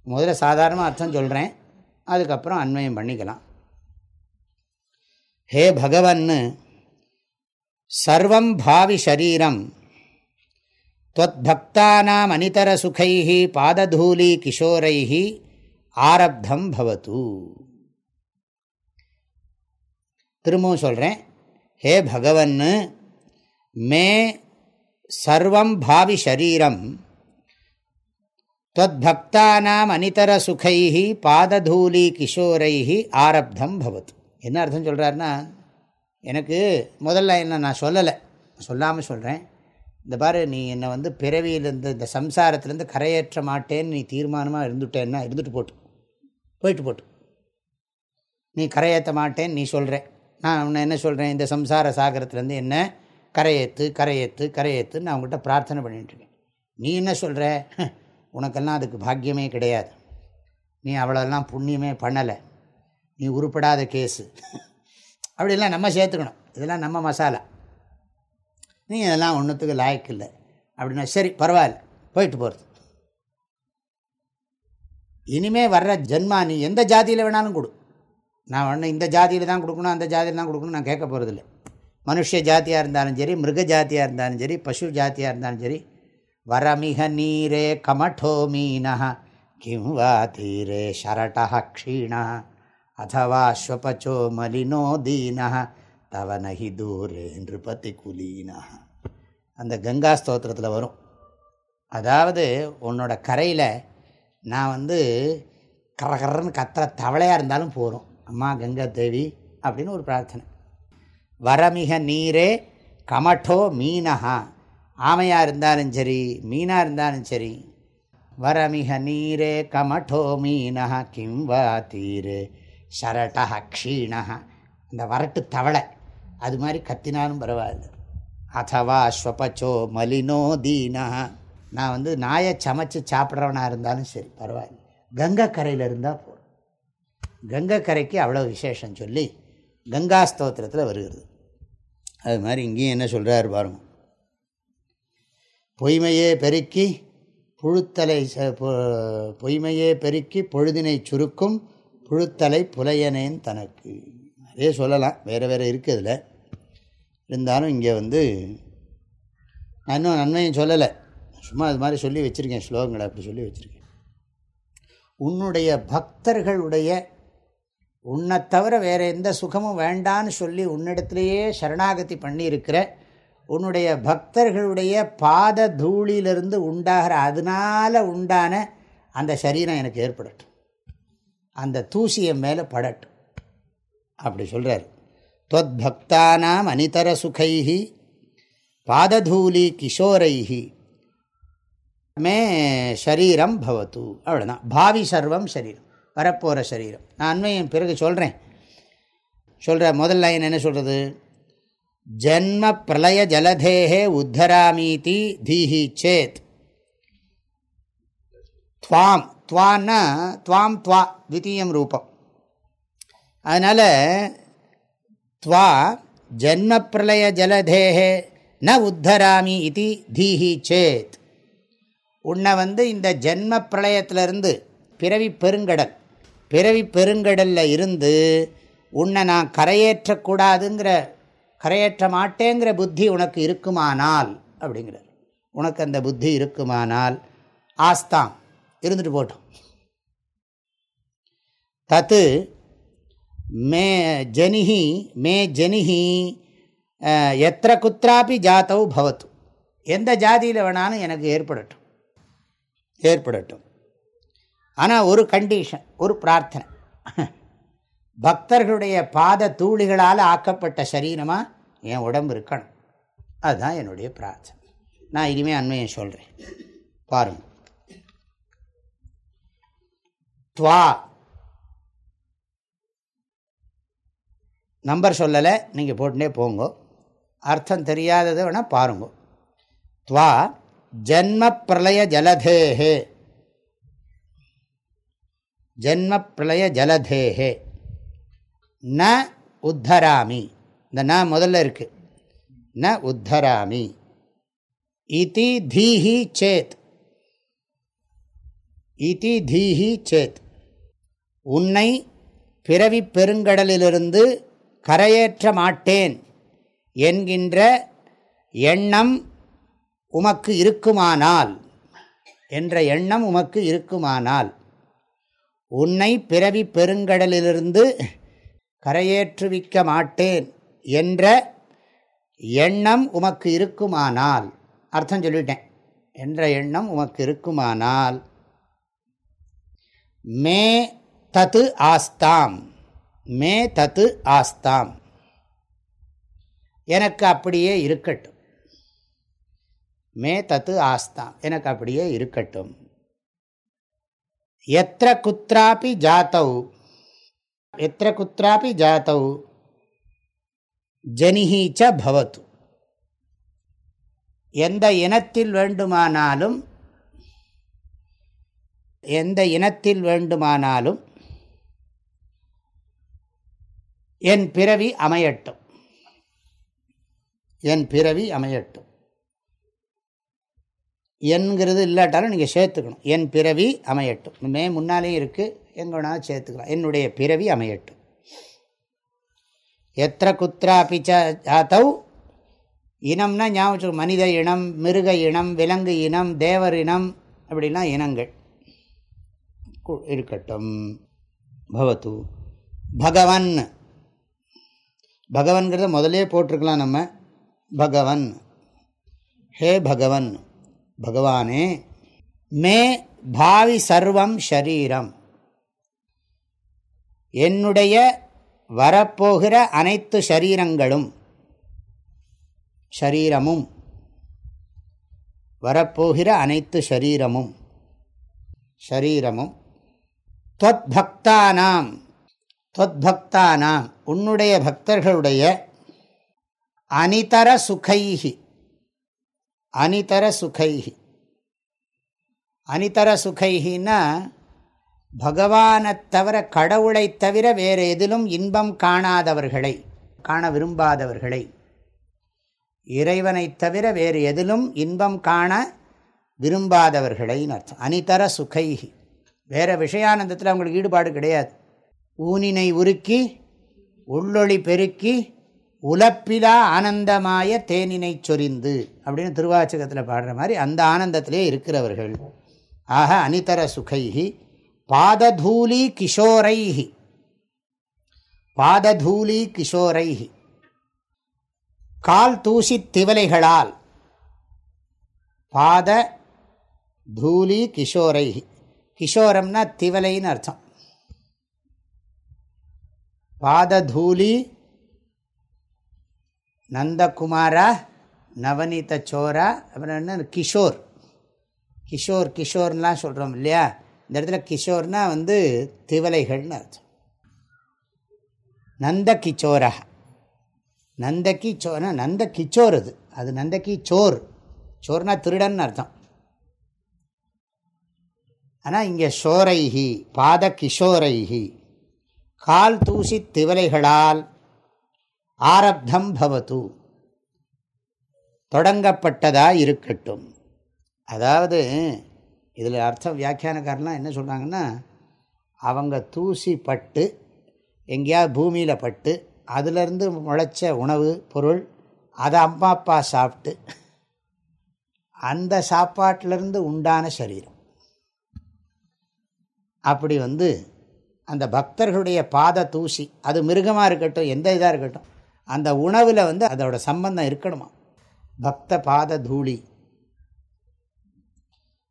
முதல்ல சாதாரண அர்த்தம் சொல்கிறேன் அதுக்கப்புறம் அன்மயம் பண்ணிக்கலாம். ஹே பகவன் சர்வம் பாவி ஷரீரம் தொத்பக்தானாம் அனிதர சுகை பாததூலி கிஷோரை ஆரப்தம் பவத்து திரும்பவும் சொல்கிறேன் ஹே பகவன் மே சர்வம் பாவி ஷரீரம் தொத்பக்தானாம் அனிதர சுகை பாததூலி கிஷோரை ஆரப்தம் பவத்து என்ன அர்த்தம் சொல்கிறாருன்னா எனக்கு முதல்ல என்ன நான் சொல்லலை. சொல்லாமல் சொல்கிறேன் இந்த பாரு நீ என்னை வந்து பிறவியிலேருந்து இந்த சம்சாரத்துலேருந்து கரையேற்ற மாட்டேன்னு நீ தீர்மானமாக இருந்துட்டேன்னா இருந்துட்டு போட்டு. போயிட்டு போட்டு. நீ கரையேற்ற மாட்டேன்னு நீ சொல்கிற நான் உன்னை என்ன சொல்கிறேன் இந்த சம்சார சாகரத்துலேருந்து என்ன கரையேற்று கரையேற்று கரையேற்றுன்னு நான் உங்கள்கிட்ட பிரார்த்தனை பண்ணிட்டுருக்கேன் நீ என்ன சொல்கிற உனக்கெல்லாம் அதுக்கு பாக்கியமே கிடையாது. நீ அவ்வளோலாம் புண்ணியமே பண்ணலை. நீ உருப்படாத கேஸு. அப்படிலாம் நம்ம சேர்த்துக்கணும். இதெல்லாம் நம்ம மசாலா. நீ இதெல்லாம் ஒன்றுத்துக்கு லாய்க்கு இல்லை. அப்படின்னா சரி பரவாயில்ல போயிட்டு போகிறது. இனிமே வர்ற ஜென்மா நீ எந்த ஜாதியில் வேணாலும் கொடு. நான் ஒன்று இந்த ஜாதியில் தான் கொடுக்கணும் அந்த ஜாதியில் தான் கொடுக்கணும் நான் கேட்க போகிறதில்ல. மனுஷ ஜாத்தியாக இருந்தாலும் சரி மிருக ஜாத்தியாக இருந்தாலும் சரி பசு ஜாத்தியாக இருந்தாலும் சரி வரமிக நீரே கமட்டோ மீன கிம் வா தீரே ஷரட க்ஷீண. அதவா ஸ்வபச்சோ மலினோ தீன தவ நகி தூரே நிருபதி குலீனா அந்த கங்கா ஸ்தோத்திரத்தில் வரும். அதாவது உன்னோட கரையில் நான் வந்து கரகரன்னு கத்துற தவளையாக இருந்தாலும் போகிறோம் அம்மா கங்கா தேவி அப்படின்னு ஒரு பிரார்த்தனை. வரமிக நீரே கமட்டோ மீனஹா. ஆமையாக இருந்தாலும் சரி மீனாக இருந்தாலும் சரி வரமிக நீரே கமட்டோ மீனா கிம் வா தீரே சரட்டா க்ஷீணா அந்த வரட்டு தவளை அது மாதிரி கத்தினாலும் பரவாயில்ல. அதவா ஸ்வபச்சோ மலினோ தீனா நான் வந்து நாயை சமைச்சு சாப்பிட்றவனாக இருந்தாலும் சரி பரவாயில்ல. கங்கை கரையில் இருந்தால் போதும். கங்கை கரைக்கு அவ்வளோ விசேஷம் சொல்லி கங்கா ஸ்தோத்திரத்தில் வருகிறது. அது மாதிரி இங்கேயும் என்ன சொல்கிறார் பாருங்கள் பொய்மையே பெருக்கி புழுத்தலை பொய்மையே பெருக்கி பொழுதினை சுருக்கும் புழுத்தலை புலையனேன் தனக்கு. அதே சொல்லலாம். வேறு வேறு இருக்குதுல இருந்தாலும் இங்கே வந்து நான் இன்னும் நன்மையும் சொல்லலை. சும்மா அது மாதிரி சொல்லி வச்சுருக்கேன். ஸ்லோகங்களை அப்படி சொல்லி வச்சுருக்கேன். உன்னுடைய பக்தர்களுடைய உன்னை தவிர வேறு எந்த சுகமும் வேண்டான்னு சொல்லி உன்னிடத்துலையே சரணாகதி பண்ணியிருக்கிற உன்னுடைய பக்தர்களுடைய பாத தூளிலிருந்து உண்டாகிற அதனால் உண்டான அந்த சரீரம் எனக்கு ஏற்படட்டும். அந்த தூசியை மேலே படட்டும். அப்படி சொல்கிறார் தொத் பக்தானாம் அனிதர சுகைஹி பாததூலி கிஷோரைஹி மே ஷரீரம் பவத்து. அவ்வளோதான் பாவி சர்வம் சரீரம். வரப்போகிற சரீரம். நான் அண்மையும் பிறகு சொல்கிறேன் சொல்கிற முதல் லைன் என்ன சொல்கிறது ஜன்ம பிரளய ஜலதேகே உத்தராமீதி தீஹி சேத். துவாம் துவான்னா துவாம் துவா த்வித்தீயம் ரூபம். அதனால் துவா ஜன்மப்பிரளய பிரளய ஜலதேகே ந உத்தராமி இது தீஹி சேத். உன்னை வந்து இந்த ஜென்ம பிரளயத்திலிருந்து பிறவி பெருங்கடல் பிறவி பெருங்கடலில் இருந்து உன்னை நான் கரையேற்றக்கூடாதுங்கிற கரையேற்ற மாட்டேங்கிற புத்தி உனக்கு இருக்குமானால் அப்படிங்கிறார். உனக்கு அந்த புத்தி இருக்குமானால் ஆஸ்தாம் இருந்துட்டு போட்டோம். தத்து மே ஜனிஹி மே ஜனிஹி எத்திர குத்திராப்பி ஜாத்தவு பவத்து. எந்த ஜாதியில் வேணாலும் எனக்கு ஏற்படட்டும். ஏற்படட்டும். ஆனால் ஒரு கண்டிஷன் ஒரு பிரார்த்தனை. பக்தர்களுடைய பாத தூளிகளால் ஆக்கப்பட்ட சரீரமாக என் உடம்பு இருக்கணும். அதுதான் என்னுடைய பிரார்த்தனை. நான் இனிமேல் அண்மையை சொல்கிறேன் பாருங்கள் துவா. நம்பர் சொல்லலை. நீங்கள் போட்டுனே போங்க. அர்த்தம் தெரியாதது வேணால் பாருங்க. துவா. ஜன்ம பிரளய ஜலதேஹே. ஜன்ம பிரளய ஜலதேஹே. ந உத்தராமி. இந்த ந முதல்ல இருக்கு. ந உத்தராமி. இதி தீஹி சேத். இதி தீஹி சேத். உன்னை பிறவி பெருங்கடலிலிருந்து கரையேற்ற மாட்டேன் என்கின்ற எண்ணம் உமக்கு இருக்குமானால் என்ற எண்ணம் உமக்கு இருக்குமானால் உன்னை பிறவி பெருங்கடலிலிருந்து கரையேற்றுவிக்க மாட்டேன் என்ற எண்ணம் உமக்கு இருக்குமானால் அர்த்தம் சொல்லிட்டேன். என்ற எண்ணம் உமக்கு இருக்குமானால் மே தத்து ஆஸ்தாம் மே தத்து ஆஸ்தாம். எனக்கு அப்படியே இருக்கட்டும். மே தத்து ஆஸ்தாம் எனக்கு அப்படியே இருக்கட்டும். எத்த குத்திராப்பி ஜாத்தவ் எத்திர குத்திராப்பி ஜனிஹி ச பவத்து எந்த இனத்தில் வேண்டுமானாலும் எந்த இனத்தில் வேண்டுமானாலும் என் பிறவி அமையட்டும். என் பிறவி அமையட்டும். என்கிறது இல்லாட்டாலும் நீங்கள் சேர்த்துக்கணும். என் பிறவி அமையட்டும். மே முன்னாலேயும் இருக்குது எங்கன்னா சேர்த்துக்கலாம். என்னுடைய பிறவி அமையட்டும். எத்த குத்ராபி ஜாத்தவ் இனம்னா ஞாபகம் மனித இனம் மிருக இனம் விலங்கு இனம் தேவர் இனம் அப்படிலாம் இனங்கள் இருக்கட்டும். பவத்து பகவன். பகவன்கிறத முதலே போட்டிருக்கலாம் நம்ம. பகவன். ஹே பகவன். பகவானே மே பாவி சர்வம் ஷரீரம். என்னுடைய வரப்போகிற அனைத்து ஷரீரங்களும் ஷரீரமும் வரப்போகிற அனைத்து ஷரீரமும் ஷரீரமும் தொத் பக்தானாம் தொத் பக்தானாம் உன்னுடைய பக்தர்களுடைய அனிதர சுகைஹி அனிதர சுகைஹி அனிதர சுகைஹின்னா பகவானைத் தவிர கடவுளை தவிர வேறு எதிலும் இன்பம் காணாதவர்களை காண விரும்பாதவர்களை இறைவனைத் தவிர வேறு எதிலும் இன்பம் காண விரும்பாதவர்களைன்னு அர்த்தம். அனிதர சுகைகி வேறு விஷயானந்தத்தில் அவங்களுக்கு ஈடுபாடு கிடையாது. ஊனினை உருக்கி உள்ளொளி பெருக்கி உலப்பிலா ஆனந்தமாய தேனினை சொரிந்து அப்படின்னு திருவாச்சகத்தில் பாடுற மாதிரி அந்த ஆனந்தத்திலே இருக்கிறவர்கள். ஆக அனிதர சுகைகி பாததூலி கிஷோரைஹி. பாததூலி கிஷோரைஹி. கால் தூசி திவலைகளால். பாத தூலி கிஷோரைஹி. கிஷோரம்னா திவலைன்னு அர்த்தம். பாததூலி நந்தகுமாரா நவநீத சோரா அப்புறம் என்ன? கிஷோர். கிஷோர் கிஷோர்லாம் சொல்கிறோம் இல்லையா? இந்த இடத்துல கிஷோர்னா வந்து திவலைகள்னு அர்த்தம். நந்த கிச்சோரா நந்தக்கி சோனா நந்த கிச்சோர் அது. அது நந்தக்கி சோர் சோர்னா திருடன் அர்த்தம். ஆனால் இங்கே ஷோரைஹி பாத கிஷோரைஹி கால் தூசி திவலைகளால் ஆரப்தம் பவத்து தொடங்கப்பட்டதாக இருக்கட்டும். அதாவது இதில் அர்த்தம் வியாக்கியானக்காரெலாம் என்ன சொல்கிறாங்கன்னா அவங்க தூசி பட்டு எங்கேயாவது பூமியில் பட்டு அதிலிருந்து முளைச்ச உணவு பொருள் அதை அம்மா அப்பா சாப்பிட்டு அந்த சாப்பாட்டிலிருந்து உண்டான சரீரம். அப்படி வந்து அந்த பக்தர்களுடைய பாத தூசி அது மிருகமாக இருக்கட்டும் எந்த இதாக இருக்கட்டும் அந்த உணவில் வந்து அதோட சம்பந்தம் இருக்கணுமா? பக்த பாத தூளி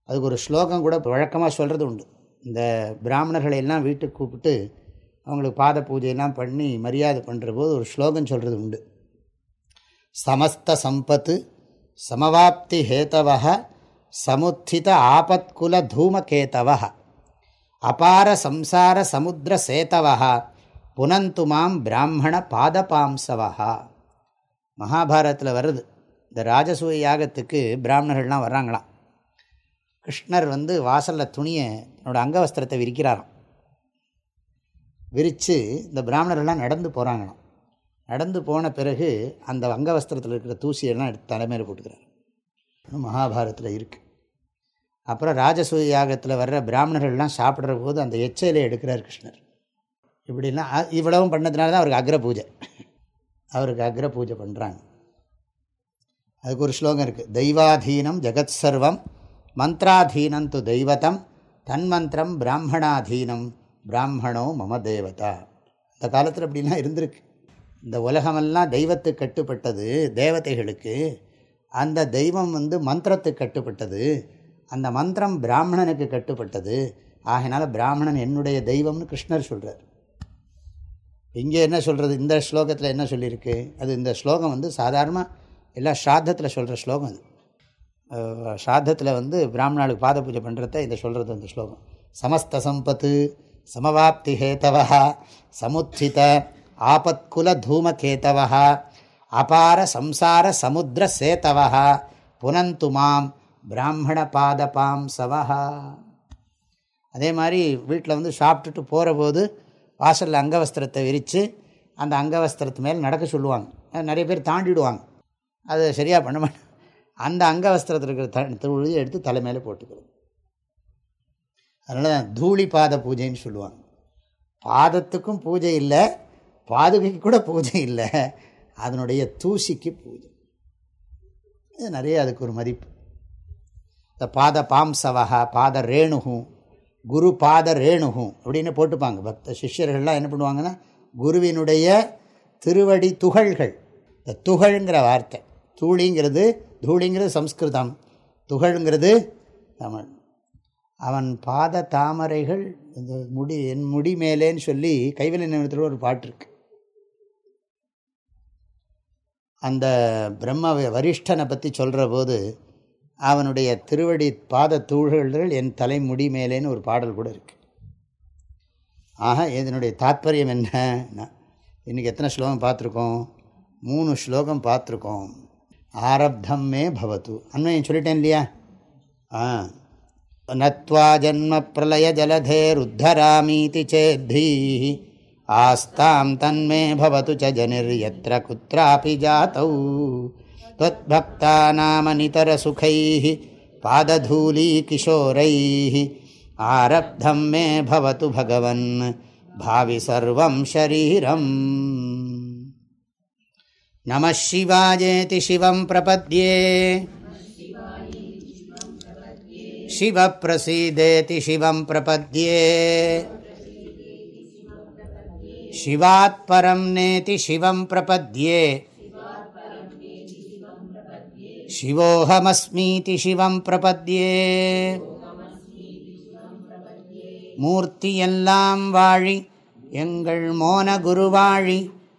அதுக்கு ஒரு ஸ்லோகம் கூட வழக்கமாக சொல்கிறது உண்டு. இந்த பிராமணர்களை எல்லாம் வீட்டுக்கு கூப்பிட்டு அவங்களுக்கு பாத பூஜையெல்லாம் பண்ணி மரியாதை பண்ணுற போது ஒரு ஸ்லோகம் சொல்கிறது உண்டு. சமஸ்த சம்பத்து சமவாப்தி ஹேத்தவ சமுத்தித ஆபத்குல தூமகேத்தவ அபார சம்சார சமுத்திர சேத்தவா புனந்து மாம் பிராமண பாதபாம்சவா மகாபாரதத்தில் வருது இந்த ராஜசூய யாகத்துக்கு பிராமணர்கள்லாம் வர்றாங்களாம். கிருஷ்ணர் வந்து வாசலில் துணியை என்னோட அங்கவஸ்திரத்தை விரிக்கிறாராம். விரித்து இந்த பிராமணர்கள்லாம் நடந்து போகிறாங்களாம் நடந்து போன பிறகு அந்த அங்கவஸ்திரத்தில் இருக்கிற தூசியெல்லாம் எடுத்து தலைமையில் போட்டுக்கிறார். மகாபாரத்தில் இருக்குது அப்புறம் ராஜசூய யாகத்தில் வர்ற பிராமணர்கள்லாம் சாப்பிட்ற போது அந்த எச்சையில் எடுக்கிறார் கிருஷ்ணர். இப்படிலாம் இவ்வளவும் பண்ணதுனால தான் அவருக்கு அக்ர பூஜை அவருக்கு அக்ர பூஜை பண்ணுறாங்க அதுக்கு ஒரு ஸ்லோகம் இருக்குது தெய்வாதீனம் ஜெகத் சர்வம் மந்த்ராதீனம் து தெய்வத்தம் தன்மந்திரம் பிராமணாதீனம் பிராமணோ மம தேவதா. இந்த காலத்தில் அப்படிலாம் இருந்திருக்கு. இந்த உலகமெல்லாம் தெய்வத்துக்கு கட்டுப்பட்டது தேவதைகளுக்கு. அந்த தெய்வம் வந்து மந்திரத்துக்கு கட்டுப்பட்டது. அந்த மந்திரம் பிராமணனுக்கு கட்டுப்பட்டது. ஆகினால பிராமணன் என்னுடைய தெய்வம்னு கிருஷ்ணர் சொல்கிறார் இங்கே என்ன சொல்கிறது இந்த ஸ்லோகத்தில் என்ன சொல்லியிருக்கு? அது இந்த ஸ்லோகம் வந்து சாதாரணமாக எல்லா ஸ்ராத்தத்தில் சொல்கிற ஸ்லோகம் அது. ஸ்ராத்தத்தில் வந்து பிராமணாளுக்கு பாத பூஜை பண்ணுறத இதை சொல்கிறது இந்த ஸ்லோகம். சமஸ்த சம்பத்து சமவாப்தி ஹேத்தவா சமுத்தித ஆபத்குல தூமகேத்தவா அபார சம்சார சமுத்திர சேத்தவா புனந்து மாம் பிராமண பாதபாம் சவஹா அதே மாதிரி வீட்டில் வந்து சாப்பிட்டுட்டு போகிற போது வாசலில் அங்கவஸ்திரத்தை விரித்து அந்த அங்கவஸ்திரத்து மேலே நடக்க சொல்லுவாங்க. நிறைய பேர் தாண்டிடுவாங்க. அது சரியாக பண்ண மாட்டேன் அந்த அங்கவஸ்திரத்தில் இருக்கிற த துளி எடுத்து தலை மேலே போட்டுக்கிறது. அதனால தான் தூளி பாத பூஜைன்னு சொல்லுவாங்க. பாதத்துக்கும் பூஜை இல்லை பாதுகைக்கு கூட பூஜை இல்லை அதனுடைய தூசிக்கு பூஜை. இது நிறைய அதுக்கு ஒரு மதிப்பு. இந்த பாத பாம்சவகா பாத ரேணுகும் குரு பாத ரேணுகும் அப்படின்னு போட்டுப்பாங்க. பக்த சிஷ்யர்கள்லாம் என்ன பண்ணுவாங்கன்னா குருவினுடைய திருவடி துகள்கள் இந்த துகள்ங்கிற வார்த்தை தூளிங்கிறது தூளிங்கிறது சம்ஸ்கிருதம் துகள்ங்கிறது தமிழ். அவன் பாத தாமரைகள் இந்த முடி என் முடி மேலேன்னு சொல்லி கைவினை நிறுவனத்தில் ஒரு பாட்டு இருக்கு. அந்த பிரம்ம வரிஷ்டனை பற்றி சொல்கிற போது அவனுடைய திருவடி பாத தூள்கள் என் தலைமுடி மேலேன்னு ஒரு பாடல் கூட இருக்குது ஆக இதனுடைய தாத்பரியம் என்ன? இன்றைக்கி எத்தனை ஸ்லோகம் பார்த்துருக்கோம்? மூணு ஸ்லோகம் பார்த்துருக்கோம். ஆரப்தம் மே பவத்து அண்மையும் சொல்லிட்டேன் இல்லையா ஆ நத்வா ஜன்ம பிரளய ஜலதேருத்தராமீதி சேத்தீ ஆஸ்தாம் தன்மே பவத்து ச ஜனிர் எத்திர குத்ராபி ஜாத்தௌ त्वद्भक्तानामनितरसुखै पादधूलीकिशोरैः आरब्धं मे भवतु भगवन् भावि सर्वं शरीरम् नमः शिवायेति शिवं प्रपद्ये शिवप्रसीदेति शिवं प्रपद्ये शिवात्परं नेति शिवं प्रपद्ये शिवोऽहमस्मीति शिवं प्रपद्ये மூர்த்தியெல்லாம் வாழி எங்கள் மோன குருவாழி